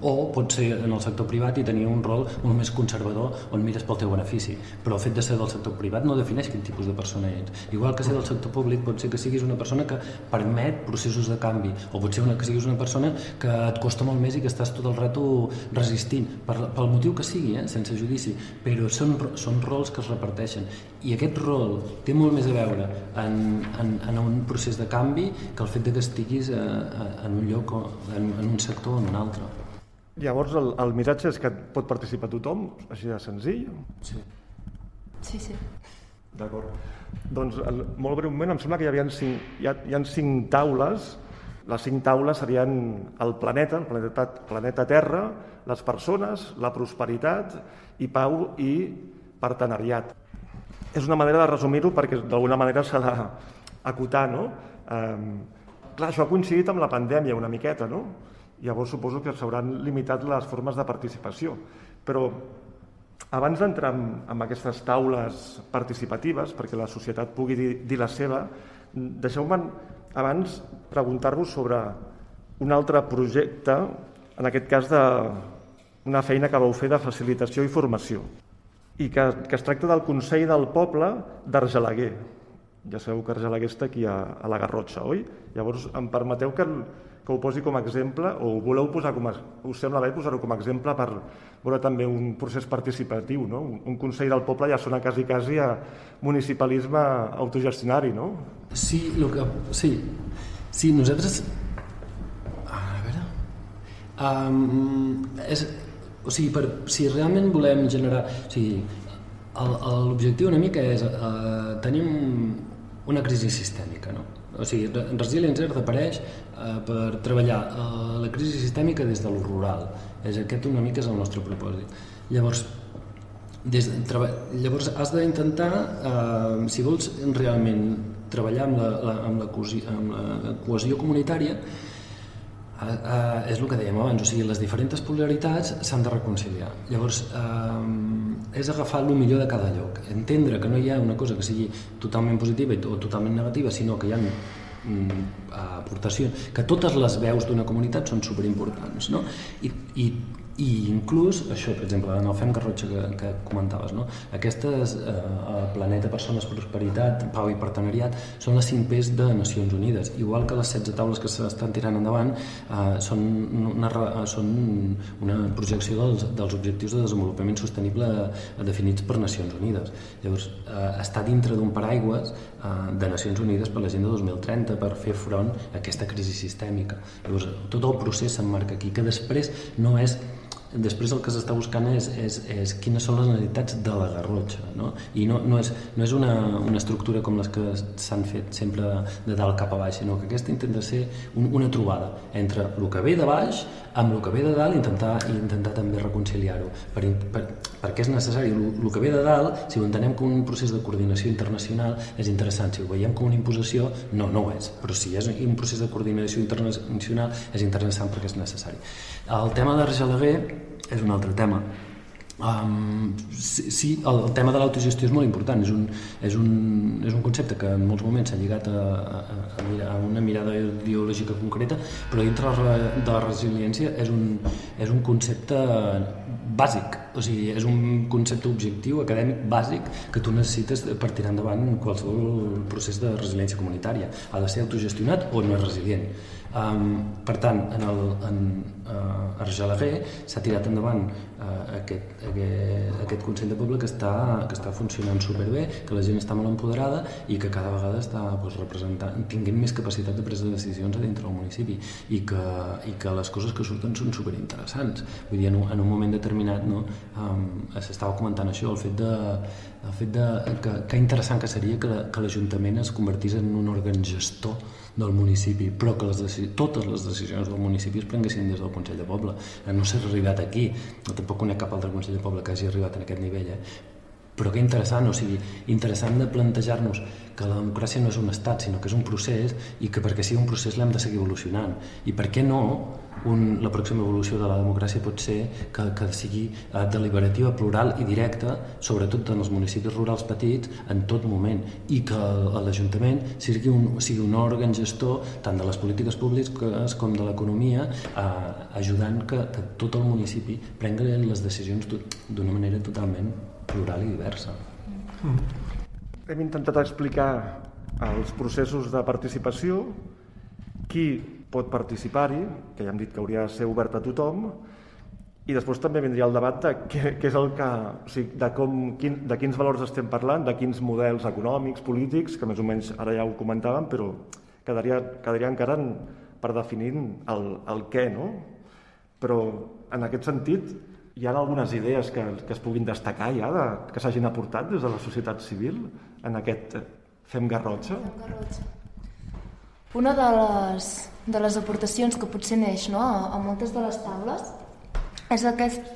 o pot ser en el sector privat i tenir un rol molt més conservador on mires pel teu benefici. Però el fet de ser del sector privat no defineix quin tipus de persona ets. Igual que ser del sector públic pot ser que siguis una persona que permet processos de canvi o pot ser una, que siguis una persona que et costa molt més i que estàs tot el rato resistint per, pel motiu que sigui, eh? sense judici, però són, són rols que es reparteixen i aquest rol té molt més a veure en, en, en un procés de canvi que el fet de que estiguis a, a, en un lloc, en, en un sector o en un altre. Llavors, el, el missatge és que pot participar tothom, així de senzill? Sí. Sí, sí. D'acord. Doncs, el, molt breument, em sembla que hi, havia cinc, hi, ha, hi ha cinc taules. Les cinc taules serien el planeta, el planeta, planeta Terra, les persones, la prosperitat i pau i partenariat. És una manera de resumir-ho perquè d'alguna manera s'ha d'acotar, no? Eh, clar, això ha coincidit amb la pandèmia una miqueta, no? Llavors suposo que s'hauran limitat les formes de participació. Però abans d'entrar en, en aquestes taules participatives, perquè la societat pugui dir, dir la seva, deixeu-me abans preguntar-vos sobre un altre projecte, en aquest cas de una feina que vau fer de facilitació i formació i que, que es tracta del Consell del Poble d'Argelaguer. Ja sabeu que Argelaguer està aquí a, a la Garrotxa, oi? Llavors, em permeteu que, que ho posi com a exemple, o voleu posar com a, us sembla bé posar-ho com a exemple per veure també un procés participatiu, no? Un, un Consell del Poble ja sona quasi, quasi a municipalisme autogestionari, no? Sí, el que, sí. Sí, nosaltres... A veure... Um, és, o sigui, per, si realment volem generar... O sigui, l'objectiu una mica és eh, tenim una crisi sistèmica, no? O sigui, Resilience Earth apareix eh, per treballar eh, la crisi sistèmica des de lo rural. És aquest una mica és el nostre propòsit. Llavors, des de, llavors has d'intentar, eh, si vols realment treballar amb la, la, amb la, cosi, amb la cohesió comunitària, Uh, uh, és el que dèiem abans, o sigui, les diferents polaritats s'han de reconciliar. Llavors, uh, és agafar el millor de cada lloc, entendre que no hi ha una cosa que sigui totalment positiva o totalment negativa, sinó que hi ha mm, aportacions, que totes les veus d'una comunitat són superimportants, no? I, i i inclús això, per exemple, en el FEM Garrotxa que, que comentaves, no? aquestes eh, Planeta, Persones, Prosperitat, Pau i Partenariat són les 5 P's de Nacions Unides, igual que les 16 taules que s'estan tirant endavant eh, són, una, són una projecció dels, dels objectius de desenvolupament sostenible definits per Nacions Unides. Llavors, eh, està dintre d'un paraigües eh, de Nacions Unides per l'agenda 2030 per fer front a aquesta crisi sistèmica. Llavors, tot el procés s'emmarca aquí, que després no és després el que s'està buscant és, és, és quines són les necessitats de la Garrotxa no? i no, no és, no és una, una estructura com les que s'han fet sempre de, de dalt cap a baix sinó que aquesta intenta ser un, una trobada entre el que ve de baix amb el que ve de dalt i intentar, intentar també reconciliar-ho. Per, per, perquè és necessari. El, el que ve de dalt, si ho entenem com un procés de coordinació internacional és interessant. Si ho veiem com una imposició, no, no ho és. Però si és un procés de coordinació internacional és interessant perquè és necessari el tema d'Argelaguer és un altre tema. Um, sí, sí, el, el tema de l'autogestió és molt important, és un, és, un, és un concepte que en molts moments s'ha lligat a, a, a, a una mirada ideològica concreta, però dintre de la resiliència és un, és un concepte bàsic, o sigui, és un concepte objectiu acadèmic bàsic que tu necessites per tirar endavant qualsevol procés de resiliència comunitària. Ha de ser autogestionat o no és resilient. Um, per tant, en, el, en uh, Argelaguer s'ha tirat endavant uh, aquest, aquest, aquest Consell de Poble que està, que està funcionant superbé, que la gent està molt empoderada i que cada vegada està pues, representant, tinguent més capacitat de presa de decisions a dintre del municipi i que, i que les coses que surten són superinteressants. Vull dir, en un, en un moment determinat no, um, s'estava comentant això, el fet de, el fet de que, que interessant que seria que l'Ajuntament es convertís en un òrgan gestor del municipi, però que les totes les decisions del municipi es prenguessin des del Consell de Poble. Eh, no s'ha arribat aquí, no tampoc conec cap altre Consell de Poble que hagi arribat en aquest nivell, eh? Però que interessant, o sigui, interessant de plantejar-nos que la democràcia no és un estat, sinó que és un procés i que perquè sigui un procés l'hem de seguir evolucionant. I per què no un, la pròxima evolució de la democràcia pot ser que, que sigui eh, deliberativa, plural i directa, sobretot en els municipis rurals petits, en tot moment, i que l'Ajuntament sigui, un, sigui un òrgan gestor tant de les polítiques públiques com de l'economia, eh, ajudant que, que tot el municipi prengui les decisions d'una manera totalment plural i diversa. Mm. Hem intentat explicar els processos de participació, qui pot participar-hi, que ja hem dit que hauria de ser obert a tothom, i després també vindria el debat de què, què és el que, o sigui, de, com, quin, de quins valors estem parlant, de quins models econòmics, polítics, que més o menys ara ja ho comentàvem, però quedaria, quedaria encara en, per definir el, el què, no? Però en aquest sentit, hi ha algunes idees que, que es puguin destacar ja, de, que s'hagin aportat des de la societat civil en aquest Fem Garrotxa? Fem Garrotxa. Una de les, de les aportacions que potser neix no, a, a moltes de les taules és, aquest,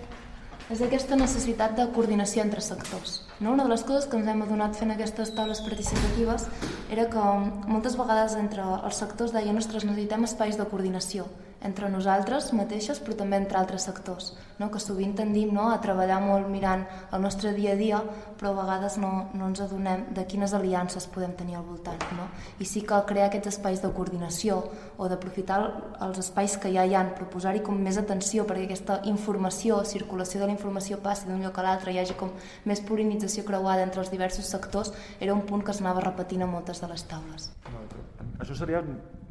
és aquesta necessitat de coordinació entre sectors. No? Una de les coses que ens hem adonat fent aquestes taules participatives era que moltes vegades entre els sectors deien ostres, necessitem espais de coordinació entre nosaltres mateixes, però també entre altres sectors, no? que sovint tendim no? a treballar molt mirant el nostre dia a dia, però a vegades no, no ens adonem de quines aliances podem tenir al voltant. No? I sí que crear aquests espais de coordinació o d'aprofitar els espais que ja hi ha, però posar-hi com més atenció perquè aquesta informació, circulació de la informació passi d'un lloc a l'altre, hi hagi com més polinització creuada entre els diversos sectors, era un punt que es anava repetint a moltes de les taules. Això seria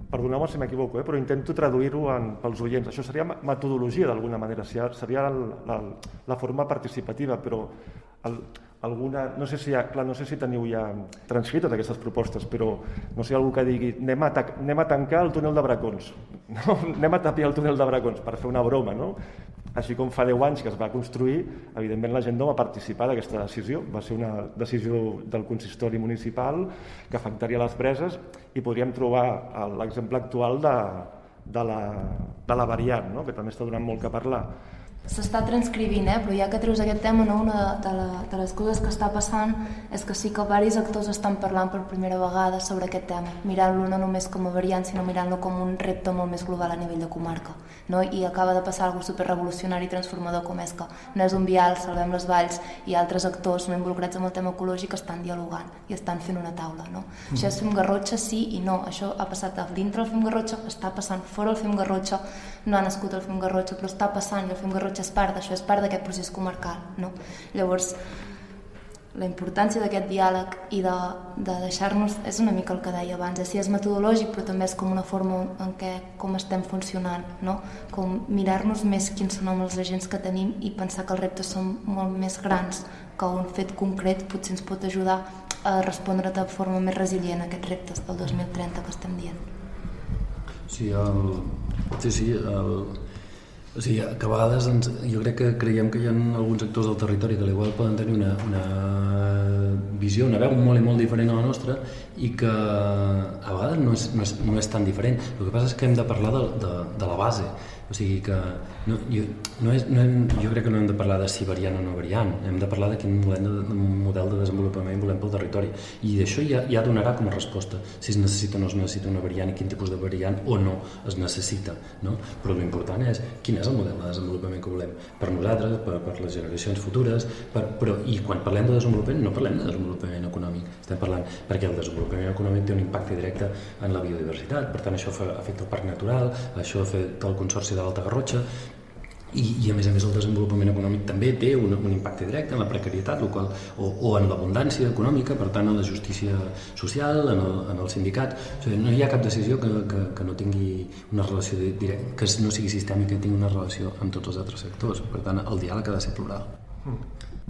perdoneu-me si m'equivoco, eh, però intento traduir-ho pels oients. Això seria metodologia d'alguna manera, seria la, la forma participativa, però el, alguna, no sé si ha, clar, no sé si teniu ja transcrites aquestes propostes, però no sé algú que digui anem a, anem a tancar el túnel de Bracons, no? anem a tapiar el túnel de Bracons per fer una broma, no? Així com fa 10 anys que es va construir, evidentment la gent no va participar d'aquesta decisió, va ser una decisió del consistori municipal que afectaria les preses i podríem trobar l'exemple actual de, de, la, de la variant, no? que també està donant molt que parlar s'està transcrivint, eh? però ja que treus aquest tema, no? una de, la, de les coses que està passant és que sí que diversos actors estan parlant per primera vegada sobre aquest tema, mirant-lo no només com a variant, sinó mirant-lo com un repte molt més global a nivell de comarca. No? I acaba de passar alguna superrevolucionari i transformador com és que no és un vial, Salvem les Valls i altres actors no involucrats en el tema ecològic estan dialogant i estan fent una taula. No? Mm. Això és Fem Garrotxa, sí i no. Això ha passat dintre el Fem Garrotxa, està passant fora el Fem Garrotxa, no ha nascut el Fem Garrotxa, però està passant i el Fem Garrotxa és part d'això, és part d'aquest procés comarcal. No? Llavors, la importància d'aquest diàleg i de, de deixar-nos, és una mica el que deia abans, és si és metodològic però també és com una forma en què com estem funcionant, no? com mirar-nos més quins són els agents que tenim i pensar que els reptes són molt més grans que un fet concret potser ens pot ajudar a respondre de forma més resilient a aquests reptes del 2030 que estem dient. Sí, el, sí, sí el, o sigui, que a vegades ens, jo crec que creiem que hi ha alguns actors del territori que igual poden tenir una, una visió, una veu molt i molt diferent a la nostra i que a vegades no és, no és, no és tan diferent. El que passa és que hem de parlar de, de, de la base o sigui que no, jo, no és, no hem, jo crec que no hem de parlar de si variant o no variant, hem de parlar de quin model de, de, model de desenvolupament volem pel territori i d'això ja, ja donarà com a resposta si es necessita o no es necessita una variant i quin tipus de variant o no es necessita. No? Però l'important és quin és el model de desenvolupament que volem per nosaltres, per, per les generacions futures, per, però, i quan parlem de desenvolupament no parlem de desenvolupament econòmic, estem parlant perquè el desenvolupament econòmic té un impacte directe en la biodiversitat, per tant això afecta el parc natural, això afecta el consorci de l'Alta Garrotxa i, i a més a més el desenvolupament econòmic també té un, un impacte directe en la precarietat el qual, o, o en l'abundància econòmica, per tant en la justícia social, en el, en el sindicat. O sigui, no hi ha cap decisió que, que, que no tingui una relació directa, que no sigui sistèmica i tingui una relació amb tots els altres sectors. Per tant, el diàleg ha de ser plural.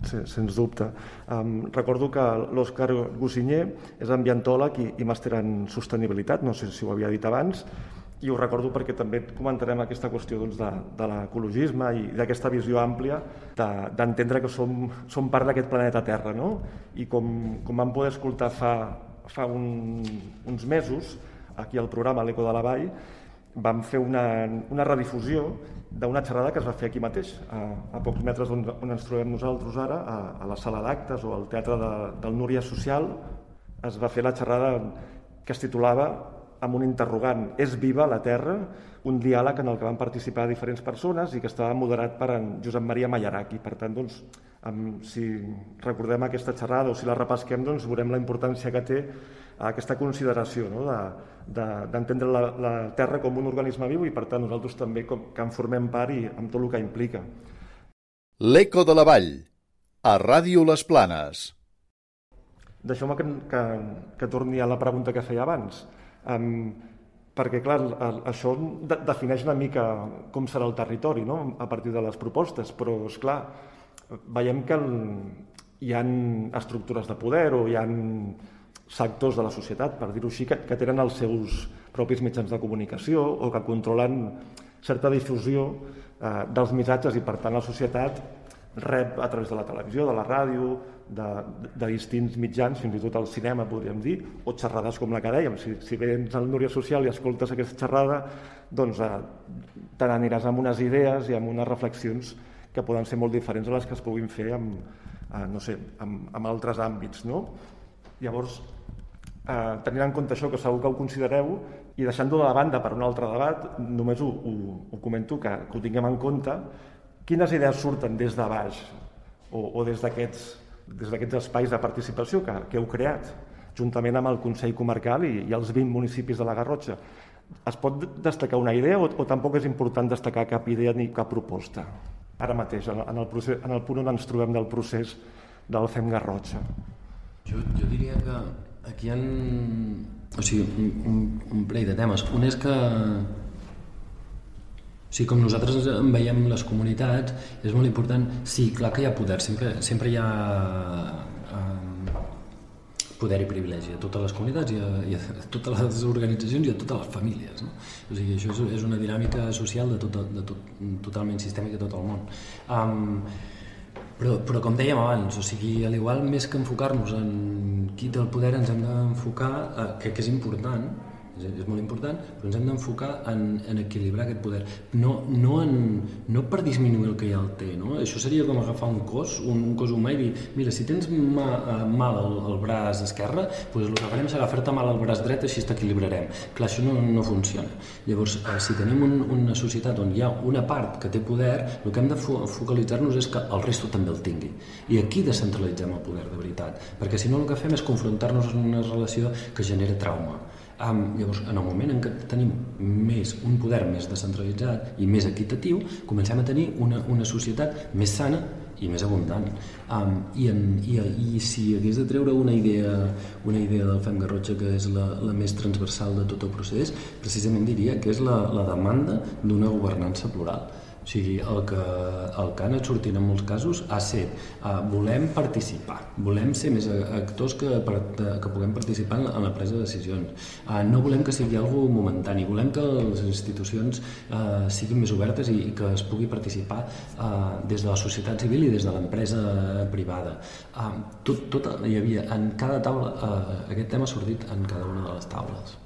Sí, sens dubte. Um, recordo que l'Òscar Gossinyer és ambientòleg i, i màster en sostenibilitat, no sé si ho havia dit abans, i ho recordo perquè també comentarem aquesta qüestió doncs, de, de l'ecologisme i d'aquesta visió àmplia d'entendre de, que som, som part d'aquest planeta Terra. No? I com, com vam poder escoltar fa, fa un, uns mesos, aquí al programa L'Eco de la Vall, vam fer una, una redifusió d'una xerrada que es va fer aquí mateix, a, a pocs metres on, on ens trobem nosaltres ara, a, a la sala d'actes o al Teatre de, del Núria Social, es va fer la xerrada que es titulava amb un interrogant, és viva la Terra? Un diàleg en el que van participar diferents persones i que estava moderat per en Josep Maria Mallarac. I per tant, doncs, amb, si recordem aquesta xerrada o si la repasquem, doncs veurem la importància que té aquesta consideració no? d'entendre de, de, la, la Terra com un organisme viu i per tant nosaltres també com, que en formem part i amb tot el que implica. L'Eco de la Vall, a Ràdio Les Planes. Deixeu-me que, que, que torni a la pregunta que feia abans. Um, perquè, clar, això de, defineix una mica com serà el territori no? a partir de les propostes, però, és clar, veiem que el, hi han estructures de poder o hi han sectors de la societat, per dir-ho així, que, que tenen els seus propis mitjans de comunicació o que controlen certa difusió eh, dels missatges i, per tant, la societat rep a través de la televisió, de la ràdio, de, de distints mitjans, fins i tot al cinema, podríem dir, o xerrades com la que dèiem. Si, si vens al Núria Social i escoltes aquesta xerrada, doncs eh, te n'aniràs amb unes idees i amb unes reflexions que poden ser molt diferents a les que es puguin fer amb, eh, no sé, amb, amb altres àmbits. No? Llavors, eh, tenint en compte això, que segur que ho considereu, i deixant-ho de banda per un altre debat, només ho, ho, ho comento, que, que ho tinguem en compte, quines idees surten des de baix o, o des d'aquests des d'aquests espais de participació que, que heu creat, juntament amb el Consell Comarcal i, i els 20 municipis de la Garrotxa. Es pot destacar una idea o, o tampoc és important destacar cap idea ni cap proposta? Ara mateix, en el, procés, en el punt on ens trobem del procés del FEM Garrotxa. Jo, jo diria que aquí hi ha o sigui, un, un, un parell de temes. Un és que sigui, com nosaltres en veiem les comunitats, és molt important, sí, clar que hi ha poder, sempre, sempre hi ha eh, poder i privilegi a totes les comunitats i a, i a totes les organitzacions i a totes les famílies. No? O sigui, això és, és una dinàmica social de tot, de tot, totalment sistèmica a tot el món. Um, però, però com dèiem abans, o sigui, a l'igual més que enfocar-nos en qui té el poder ens hem d'enfocar, eh, que, que és important, és, és molt important, però ens hem d'enfocar en, en equilibrar aquest poder, no, no, en, no per disminuir el que ja el té, no? això seria com agafar un cos, un, un cos humà i dir, mira, si tens ma, eh, mal al, al braç esquerre, doncs el que farem és agafar-te mal al braç dret, així t'equilibrarem. Clar, això no, no funciona. Llavors, eh, si tenim un, una societat on hi ha una part que té poder, el que hem de fo focalitzar-nos és que el resto també el tingui. I aquí descentralitzem el poder de veritat, perquè si no el que fem és confrontar-nos en una relació que genera trauma. Um, llavors, en el moment en què tenim més, un poder més descentralitzat i més equitatiu, comencem a tenir una, una societat més sana i més abundant. Um, i, en, i, I si hagués de treure una idea, una idea del FEM Garrotxa que és la, la més transversal de tot el procés, precisament diria que és la, la demanda d'una governança plural o sigui, el que, el que ha anat sortint en molts casos ha set uh, volem participar, volem ser més actors que, que puguem participar en la presa de decisions. Uh, no volem que sigui algo momentani, volem que les institucions uh, siguin més obertes i, que es pugui participar uh, des de la societat civil i des de l'empresa privada. Tot, tot, hi havia, en cada taula, aquest tema ha sortit en cada una de les taules.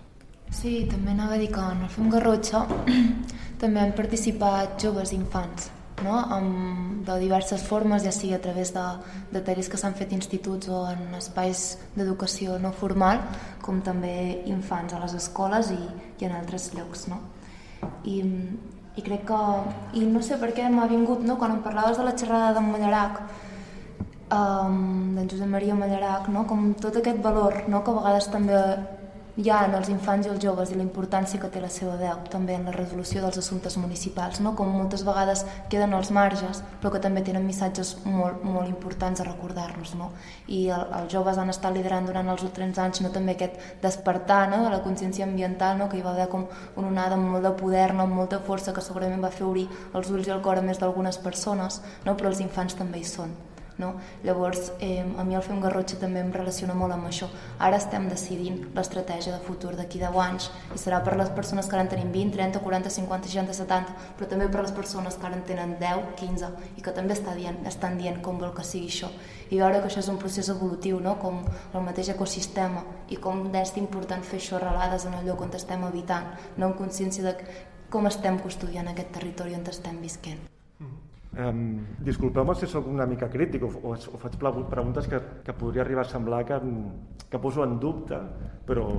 Sí, també anava a dir que en el FEM Garrotxa també han participat joves i infants, no? Amb, de diverses formes, ja sigui a través de, de tallers que s'han fet instituts o en espais d'educació no formal, com també infants a les escoles i, i en altres llocs. No? I, i crec que, i no sé per què m'ha vingut, no? quan em parlaves de la xerrada d'en Mallarac, um, d'en Josep Maria Mallarac, no? com tot aquest valor no? que a vegades també hi ha en els infants i els joves i la importància que té la seva veu també en la resolució dels assumptes municipals, no? com moltes vegades queden als marges, però que també tenen missatges molt, molt importants a recordar-nos. No? I el, els joves han estat liderant durant els últims anys no? també aquest despertar no? de la consciència ambiental, no? que hi va haver com una onada amb molt de poder, no? amb molta força, que segurament va fer obrir els ulls i el cor a més d'algunes persones, no? però els infants també hi són No? Llavors, eh, a mi el Fem Garrotxa també em relaciona molt amb això. Ara estem decidint l'estratègia de futur d'aquí 10 anys i serà per les persones que ara en tenim 20, 30, 40, 50, 60, 70, però també per les persones que ara en tenen 10, 15 i que també està dient, estan dient com vol que sigui això. I veure que això és un procés evolutiu, no? com el mateix ecosistema i com és important fer això arrelades en el lloc on estem habitant, no en consciència de com estem custodiant aquest territori on estem visquent. Um, Disculpeu-me si sóc una mica crític o, o, o faig preguntes que, que podria arribar a semblar que, que poso en dubte, però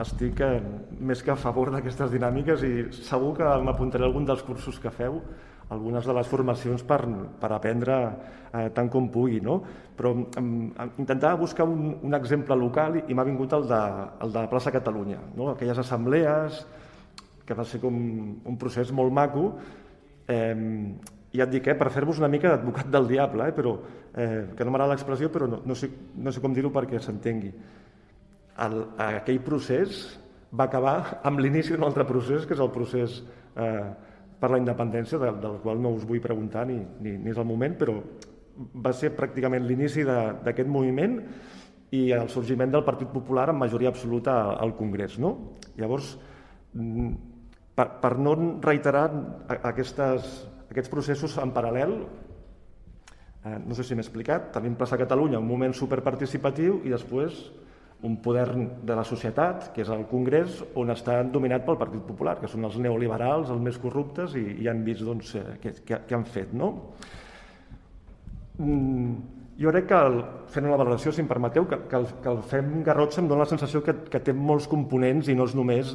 estic eh, més que a favor d'aquestes dinàmiques i segur que m'apuntaré algun dels cursos que feu, algunes de les formacions per, per aprendre eh, tant com pugui. No? Però um, intentava buscar un, un exemple local i, i m'ha vingut el de, el de Plaça Catalunya, no? aquelles assemblees que va ser com un procés molt maco, eh, ja et dic, eh, per fer-vos una mica d'advocat del diable, eh, però, eh, que no m'agrada l'expressió, però no, no, sé, no sé com dir-ho perquè s'entengui. Aquell procés va acabar amb l'inici d'un altre procés, que és el procés eh, per la independència, del, del qual no us vull preguntar ni, ni, ni és el moment, però va ser pràcticament l'inici d'aquest moviment i el sorgiment del Partit Popular amb majoria absoluta al Congrés. No? Llavors, mm, per, per no reiterar aquestes aquests processos en paral·lel, eh, no sé si m'he explicat, tenim Plaça Catalunya, un moment superparticipatiu i després un poder de la societat, que és el Congrés, on està dominat pel Partit Popular, que són els neoliberals, els més corruptes, i, i han vist doncs, eh, què, què, què han fet. No? Mm, jo crec que, el, fent una valoració, si em permeteu, que, que, el, que el Fem Garrotxa em dóna la sensació que, que té molts components i no és només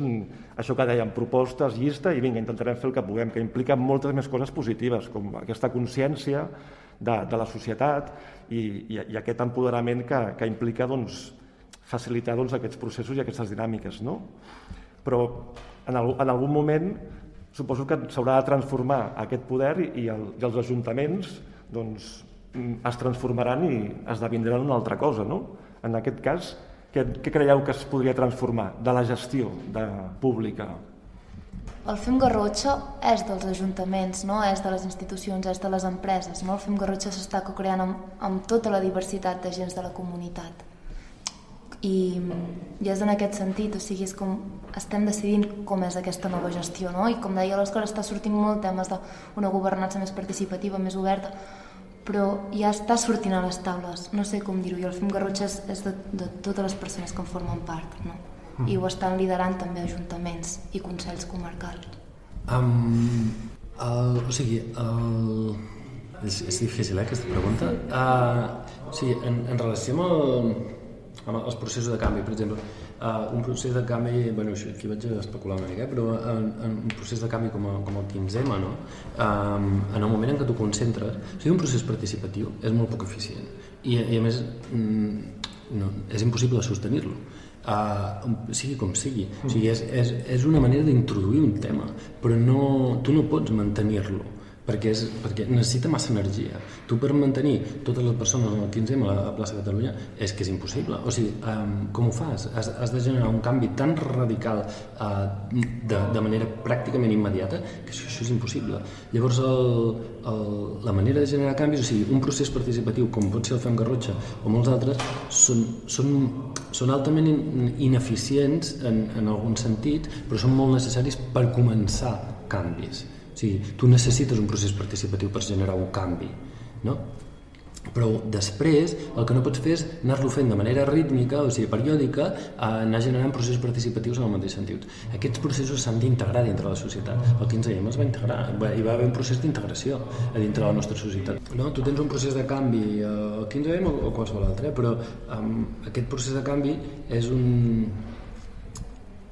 això que dèiem, propostes, llista, i vinga, intentarem fer el que puguem, que implica moltes més coses positives, com aquesta consciència de, de la societat i, i, i aquest empoderament que, que implica doncs, facilitar doncs, aquests processos i aquestes dinàmiques. No? Però en, el, en algun moment suposo que s'haurà de transformar aquest poder i, i, el, i els ajuntaments doncs, es transformaran i esdevindran una altra cosa. No? En aquest cas, què, què creieu que es podria transformar de la gestió de, pública? El FEM Garrotxa és dels ajuntaments, no? és de les institucions, és de les empreses. No? El FEM Garrotxa s'està creant amb, amb tota la diversitat de gens de la comunitat. I, I és en aquest sentit, o sigui, és com estem decidint com és aquesta nova gestió, no? I com deia l'Òscar, està sortint molt temes d'una governança més participativa, més oberta, però ja està sortint a les taules, no sé com dir-ho, i el Fem Garrotxa és, és de, de totes les persones que en formen part, no? Mm. I ho estan liderant també ajuntaments i consells comarcals. Um, el, o sigui, el, és, és difícil, eh, aquesta pregunta. Uh, o sigui, en, en relació amb, el, amb els processos de canvi, per exemple, uh, un procés de canvi, bueno, aquí vaig a especular una mica, eh, però en, en un procés de canvi com, a, com el 15M, no? Um, en el moment en què tu concentres, o sigui, un procés participatiu és molt poc eficient i, i a més mm, no, és impossible sostenir-lo uh, sigui com sigui. O sigui, és, és, és una manera d'introduir un tema, però no, tu no pots mantenir-lo perquè, és, perquè necessita massa energia. Tu per mantenir totes les persones en el 15 a la plaça Catalunya és que és impossible. O sigui, um, com ho fas? Has, has de generar un canvi tan radical uh, de, de manera pràcticament immediata que això, això és impossible. Llavors, el, el, la manera de generar canvis, o sigui, un procés participatiu com pot ser el Fem Garrotxa o molts altres, són, són, són altament ineficients en, en algun sentit, però són molt necessaris per començar canvis sigui, tu necessites un procés participatiu per generar un canvi, no? Però després el que no pots fer és anar-lo fent de manera rítmica, o sigui, periòdica, anar generant processos participatius en el mateix sentit. Aquests processos s'han d'integrar dintre de la societat. El 15M es va integrar, hi va haver un procés d'integració a dintre de la nostra societat. No? Tu tens un procés de canvi al 15M o qualsevol altre, però um, aquest procés de canvi és un,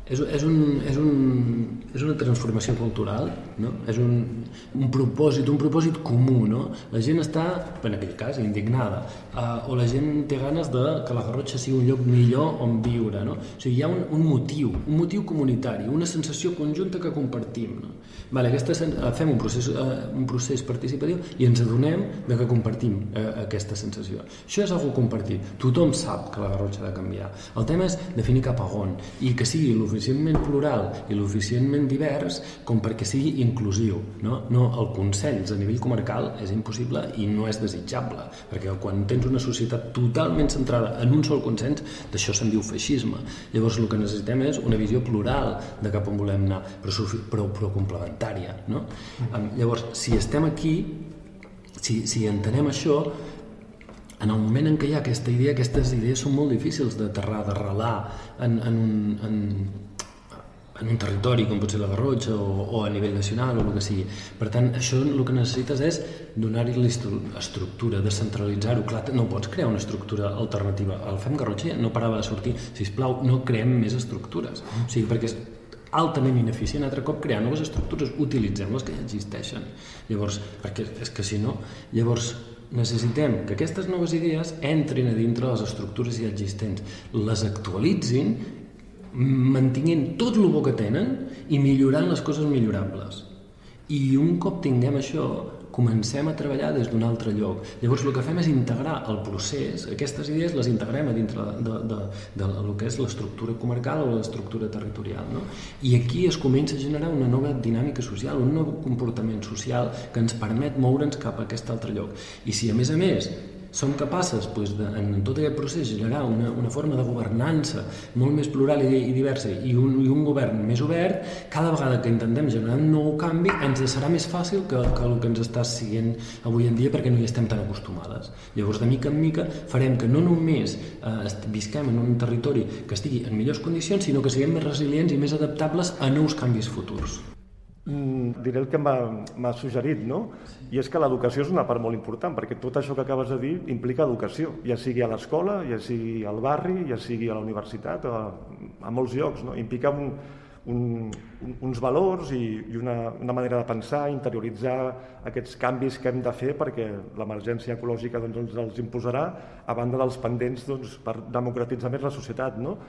és, és, un, és, un, és una transformació cultural, no? és un, un propòsit, un propòsit comú. No? La gent està, en aquell cas, indignada, uh, o la gent té ganes de que la Garrotxa sigui un lloc millor on viure. No? O sigui, hi ha un, un motiu, un motiu comunitari, una sensació conjunta que compartim. No? Vale, aquesta, fem un procés, uh, un procés participatiu i ens adonem de que compartim uh, aquesta sensació. Això és algo compartit. Tothom sap que la Garrotxa ha de canviar. El tema és definir cap a on i que sigui el suficientment plural i suficientment divers com perquè sigui inclusiu. No? no, el consens a nivell comarcal és impossible i no és desitjable, perquè quan tens una societat totalment centrada en un sol consens, d'això se'n diu feixisme. Llavors el que necessitem és una visió plural de cap on volem anar, però, però, però complementària. No? Llavors, si estem aquí, si, si entenem això, en el moment en què hi ha aquesta idea, aquestes idees són molt difícils d'aterrar, d'arrelar en, en, un, en, en un territori com pot ser la Garrotxa o, o a nivell nacional o el que sigui. Per tant, això el que necessites és donar-hi l'estructura, descentralitzar-ho. Clar, no pots crear una estructura alternativa. El FEM Garrotxa no parava de sortir. Si plau, no creem més estructures. O sigui, perquè és altament ineficient, altre cop crear noves estructures, utilitzem les que ja existeixen. Llavors, perquè és que si no, llavors necessitem que aquestes noves idees entrin a dintre les estructures ja existents, les actualitzin, mantinguent tot el bo que tenen i millorant les coses millorables. I un cop tinguem això, comencem a treballar des d'un altre lloc. Llavors el que fem és integrar el procés, aquestes idees les integrem a dintre de, de, de, de, de que és l'estructura comarcal o l'estructura territorial. No? I aquí es comença a generar una nova dinàmica social, un nou comportament social que ens permet moure'ns cap a aquest altre lloc. I si a més a més som capaces doncs, de, en tot aquest procés generar una, una forma de governança molt més plural i, i diversa i un, i un govern més obert, cada vegada que intentem generar un nou canvi ens serà més fàcil que, que el que ens està siguent avui en dia perquè no hi estem tan acostumades. Llavors, de mica en mica, farem que no només eh, visquem en un territori que estigui en millors condicions, sinó que siguem més resilients i més adaptables a nous canvis futurs. Mm, diré el que m'ha suggerit, no? I és que l'educació és una part molt important, perquè tot això que acabes de dir implica educació, ja sigui a l'escola, ja sigui al barri, ja sigui a la universitat, a, a molts llocs, no? Implica un, un, un, uns valors i, i una, una manera de pensar, interioritzar aquests canvis que hem de fer perquè l'emergència ecològica doncs, ens els imposarà, a banda dels pendents doncs, per democratitzar més la societat, no?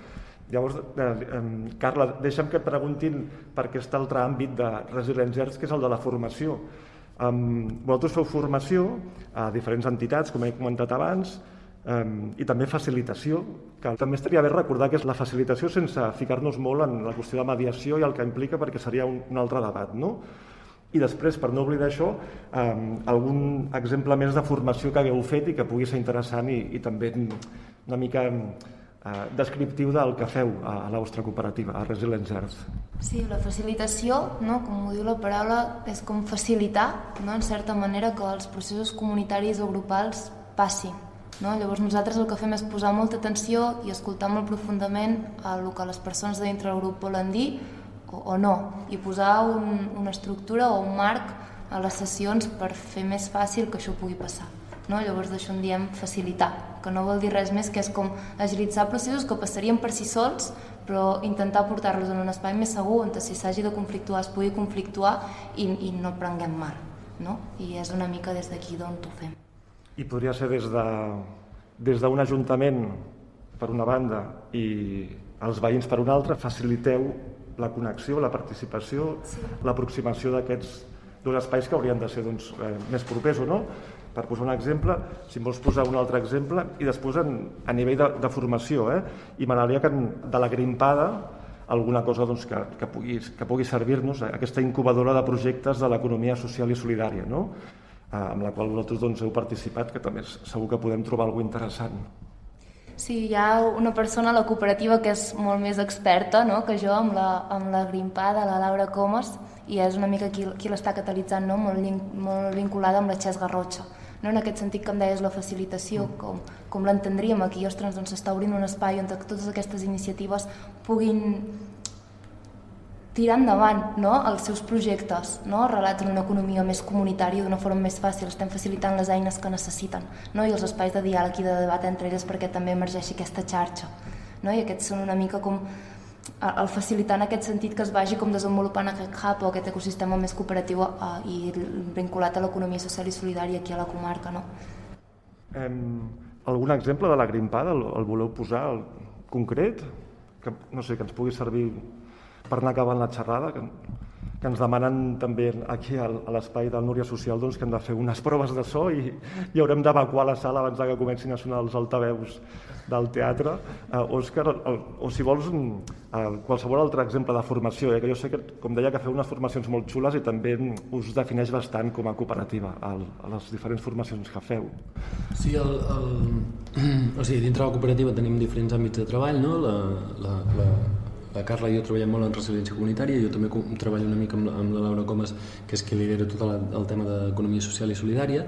Llavors, eh, eh, Carla, deixa'm que et preguntin per aquest altre àmbit de Resilience que és el de la formació. Um, vosaltres feu formació a diferents entitats, com he comentat abans, um, i també facilitació, que també estaria bé recordar que és la facilitació sense ficar-nos molt en la qüestió de mediació i el que implica, perquè seria un, un altre debat, no? I després, per no oblidar això, um, algun exemple més de formació que hagueu fet i que pugui ser interessant i, i també una mica eh, descriptiu del que feu a, a la vostra cooperativa, a Resilience Earth. Sí, la facilitació, no, com ho diu la paraula, és com facilitar, no, en certa manera, que els processos comunitaris o grupals passin. No? Llavors nosaltres el que fem és posar molta atenció i escoltar molt profundament el que les persones de dintre del grup volen dir o, o no, i posar un, una estructura o un marc a les sessions per fer més fàcil que això pugui passar. No? Llavors d'això en diem facilitar, que no vol dir res més que és com agilitzar processos que passarien per si sols, però intentar portar-los en un espai més segur on si s'hagi de conflictuar es pugui conflictuar i, i no prenguem mal. No? I és una mica des d'aquí d'on ho fem. I podria ser des de des d'un ajuntament per una banda i els veïns per una altra, faciliteu la connexió, la participació, sí. l'aproximació d'aquests dos espais que haurien de ser doncs, eh, més propers o no, per posar un exemple, si vols posar un altre exemple, i després en, a nivell de, de formació, eh? i m'agradaria que de la grimpada alguna cosa doncs, que, que pugui, que pugui servir-nos, eh? aquesta incubadora de projectes de l'economia social i solidària, no? eh, amb la qual vosaltres doncs, heu participat, que també segur que podem trobar alguna interessant. Sí, hi ha una persona a la cooperativa que és molt més experta no? que jo amb la, amb la grimpada, la Laura Comas, i és una mica qui, qui l'està catalitzant, no? molt, molt vinculada amb la Xes Garrotxa no? en aquest sentit que em deies la facilitació, mm. com, com l'entendríem aquí, ostres, doncs s'està obrint un espai on totes aquestes iniciatives puguin tirar endavant no? els seus projectes no? relats en una economia més comunitària d'una forma més fàcil, estem facilitant les eines que necessiten no? i els espais de diàleg i de debat entre elles perquè també emergeixi aquesta xarxa no? i aquests són una mica com el facilitar en aquest sentit que es vagi com desenvolupant aquest hub o aquest ecosistema més cooperatiu i vinculat a l'economia social i solidària aquí a la comarca. No? Um, algun exemple de la grimpada el, el voleu posar el concret? Que, no sé, que ens pugui servir per anar acabant la xerrada? Que... que ens demanen també aquí a l'espai del Núria Social doncs, que hem de fer unes proves de so i, i haurem d'evacuar la sala abans que comencin a sonar els altaveus del teatre. Uh, Òscar, o, o si vols uh, qualsevol altre exemple de formació, eh, que jo sé que, com deia, que feu unes formacions molt xules i també us defineix bastant com a cooperativa a, a les diferents formacions que feu. Sí, el, el, o sigui, dintre la cooperativa tenim diferents àmbits de treball, no? la, la, la, la Carla i jo treballem molt en resiliència comunitària, jo també treballo una mica amb, amb la Laura Comas, que és qui lidera tot el, el tema d'economia social i solidària,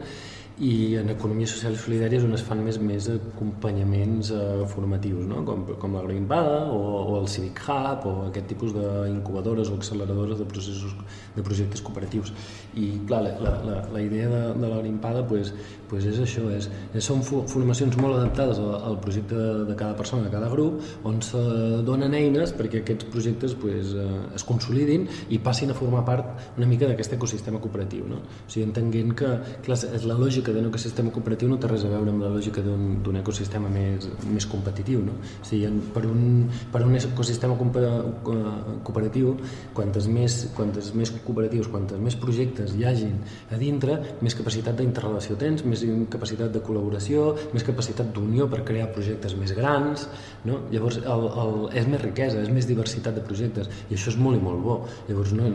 i en economia social i solidària és on es fan més més acompanyaments eh, formatius, no? com, com la Grimpada o, o el Civic Hub o aquest tipus d'incubadores o acceleradores de processos de projectes cooperatius. I clar, la, la, la idea de, de la Grimpada pues, pues és això, és, és, són formacions molt adaptades al, projecte de, de cada persona, de cada grup, on se donen eines perquè aquests projectes pues, eh, es consolidin i passin a formar part una mica d'aquest ecosistema cooperatiu. No? O sigui, entenguent que clar, és la lògica d'un ecosistema cooperatiu no té res a veure amb la lògica d'un ecosistema més, més competitiu. No? O sigui, per, un, per un ecosistema cooperatiu, quantes més, quantes més cooperatius, quantes més projectes hi hagin a dintre, més capacitat d'interrelació tens, més capacitat de col·laboració, més capacitat d'unió per crear projectes més grans. No? Llavors, el, el, és més riquesa, és més diversitat de projectes, i això és molt i molt bo. Llavors, no,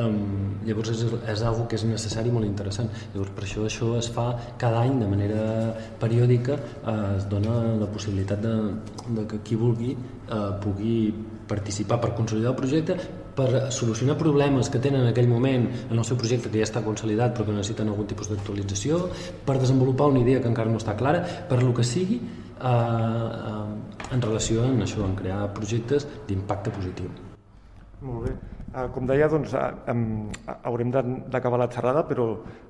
um, llavors és, és algo que és necessari i molt interessant. Llavors, per això això es fa cada any de manera periòdica eh, es dona la possibilitat de, de que qui vulgui eh, pugui participar per consolidar el projecte per solucionar problemes que tenen en aquell moment en el seu projecte que ja està consolidat però que necessiten algun tipus d'actualització, per desenvolupar una idea que encara no està clara, per lo que sigui eh, eh, en relació amb això, en crear projectes d'impacte positiu. Molt bé. Uh, com deia, doncs, uh, um, haurem d'acabar la xerrada, però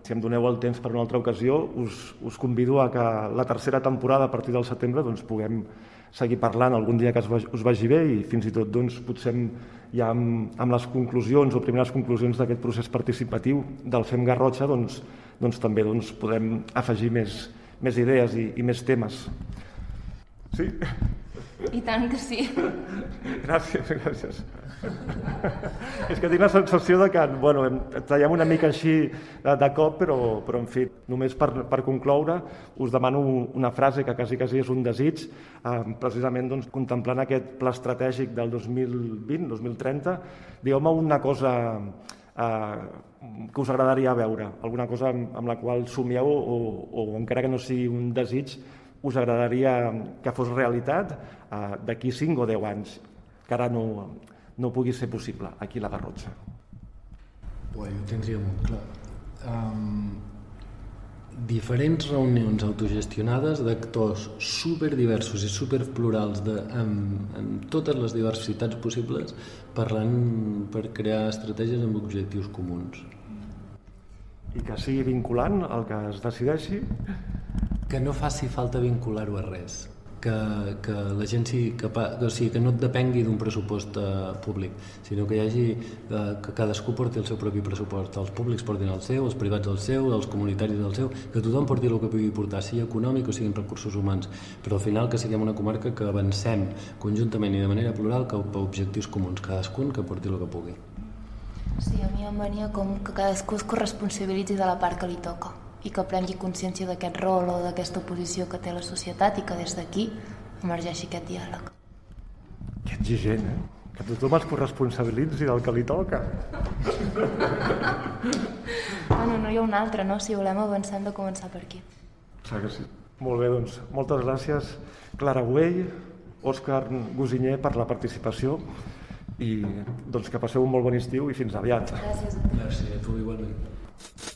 si em doneu el temps per una altra ocasió, us, us convido a que la tercera temporada, a partir del setembre, doncs, puguem seguir parlant algun dia que us vagi bé i fins i tot doncs, potser ja amb, amb les conclusions o primeres conclusions d'aquest procés participatiu del FEM Garrotxa doncs, doncs també doncs, podem afegir més, més idees i, i més temes. Sí? I tant que sí. Gràcies, gràcies. és que tinc la sensació de que bueno, traiem una mica així de, de cop, però, però en fi, només per, per concloure us demano una frase que quasi, quasi és un desig, eh, precisament doncs, contemplant aquest pla estratègic del 2020-2030, digueu-me una cosa eh, que us agradaria veure, alguna cosa amb, amb la qual somieu o, o encara que no sigui un desig, us agradaria que fos realitat eh, d'aquí 5 o 10 anys, que ara no, no pugui ser possible aquí a la Garrotxa? Ué, jo ho tindria molt clar. Um, diferents reunions autogestionades d'actors superdiversos i superplurals de, amb, amb totes les diversitats possibles parlant per crear estratègies amb objectius comuns. I que sigui vinculant el que es decideixi? Que no faci falta vincular-ho a res que, que la gent sigui capaç, o sigui, que no et depengui d'un pressupost eh, públic, sinó que hi hagi eh, que cadascú porti el seu propi pressupost, els públics portin el seu, els privats el seu, els comunitaris el seu, que tothom porti el que pugui portar, sigui econòmic o siguin recursos humans, però al final que siguem una comarca que avancem conjuntament i de manera plural cap a objectius comuns, cadascun que porti el que pugui. Sí, a mi em venia com que cadascú es corresponsabilitzi de la part que li toca i que prengui consciència d'aquest rol o d'aquesta posició que té la societat i que des d'aquí emergeixi aquest diàleg. Que exigent, eh? Que tothom es corresponsabilitzi del que li toca. bueno, no hi ha un altre, no? Si volem avançar hem de començar per aquí. Clar que sí. Molt bé, doncs, moltes gràcies Clara Güell, Òscar Gusinyer per la participació i doncs que passeu un molt bon estiu i fins aviat. Gràcies a tu. Gràcies a tu igualment.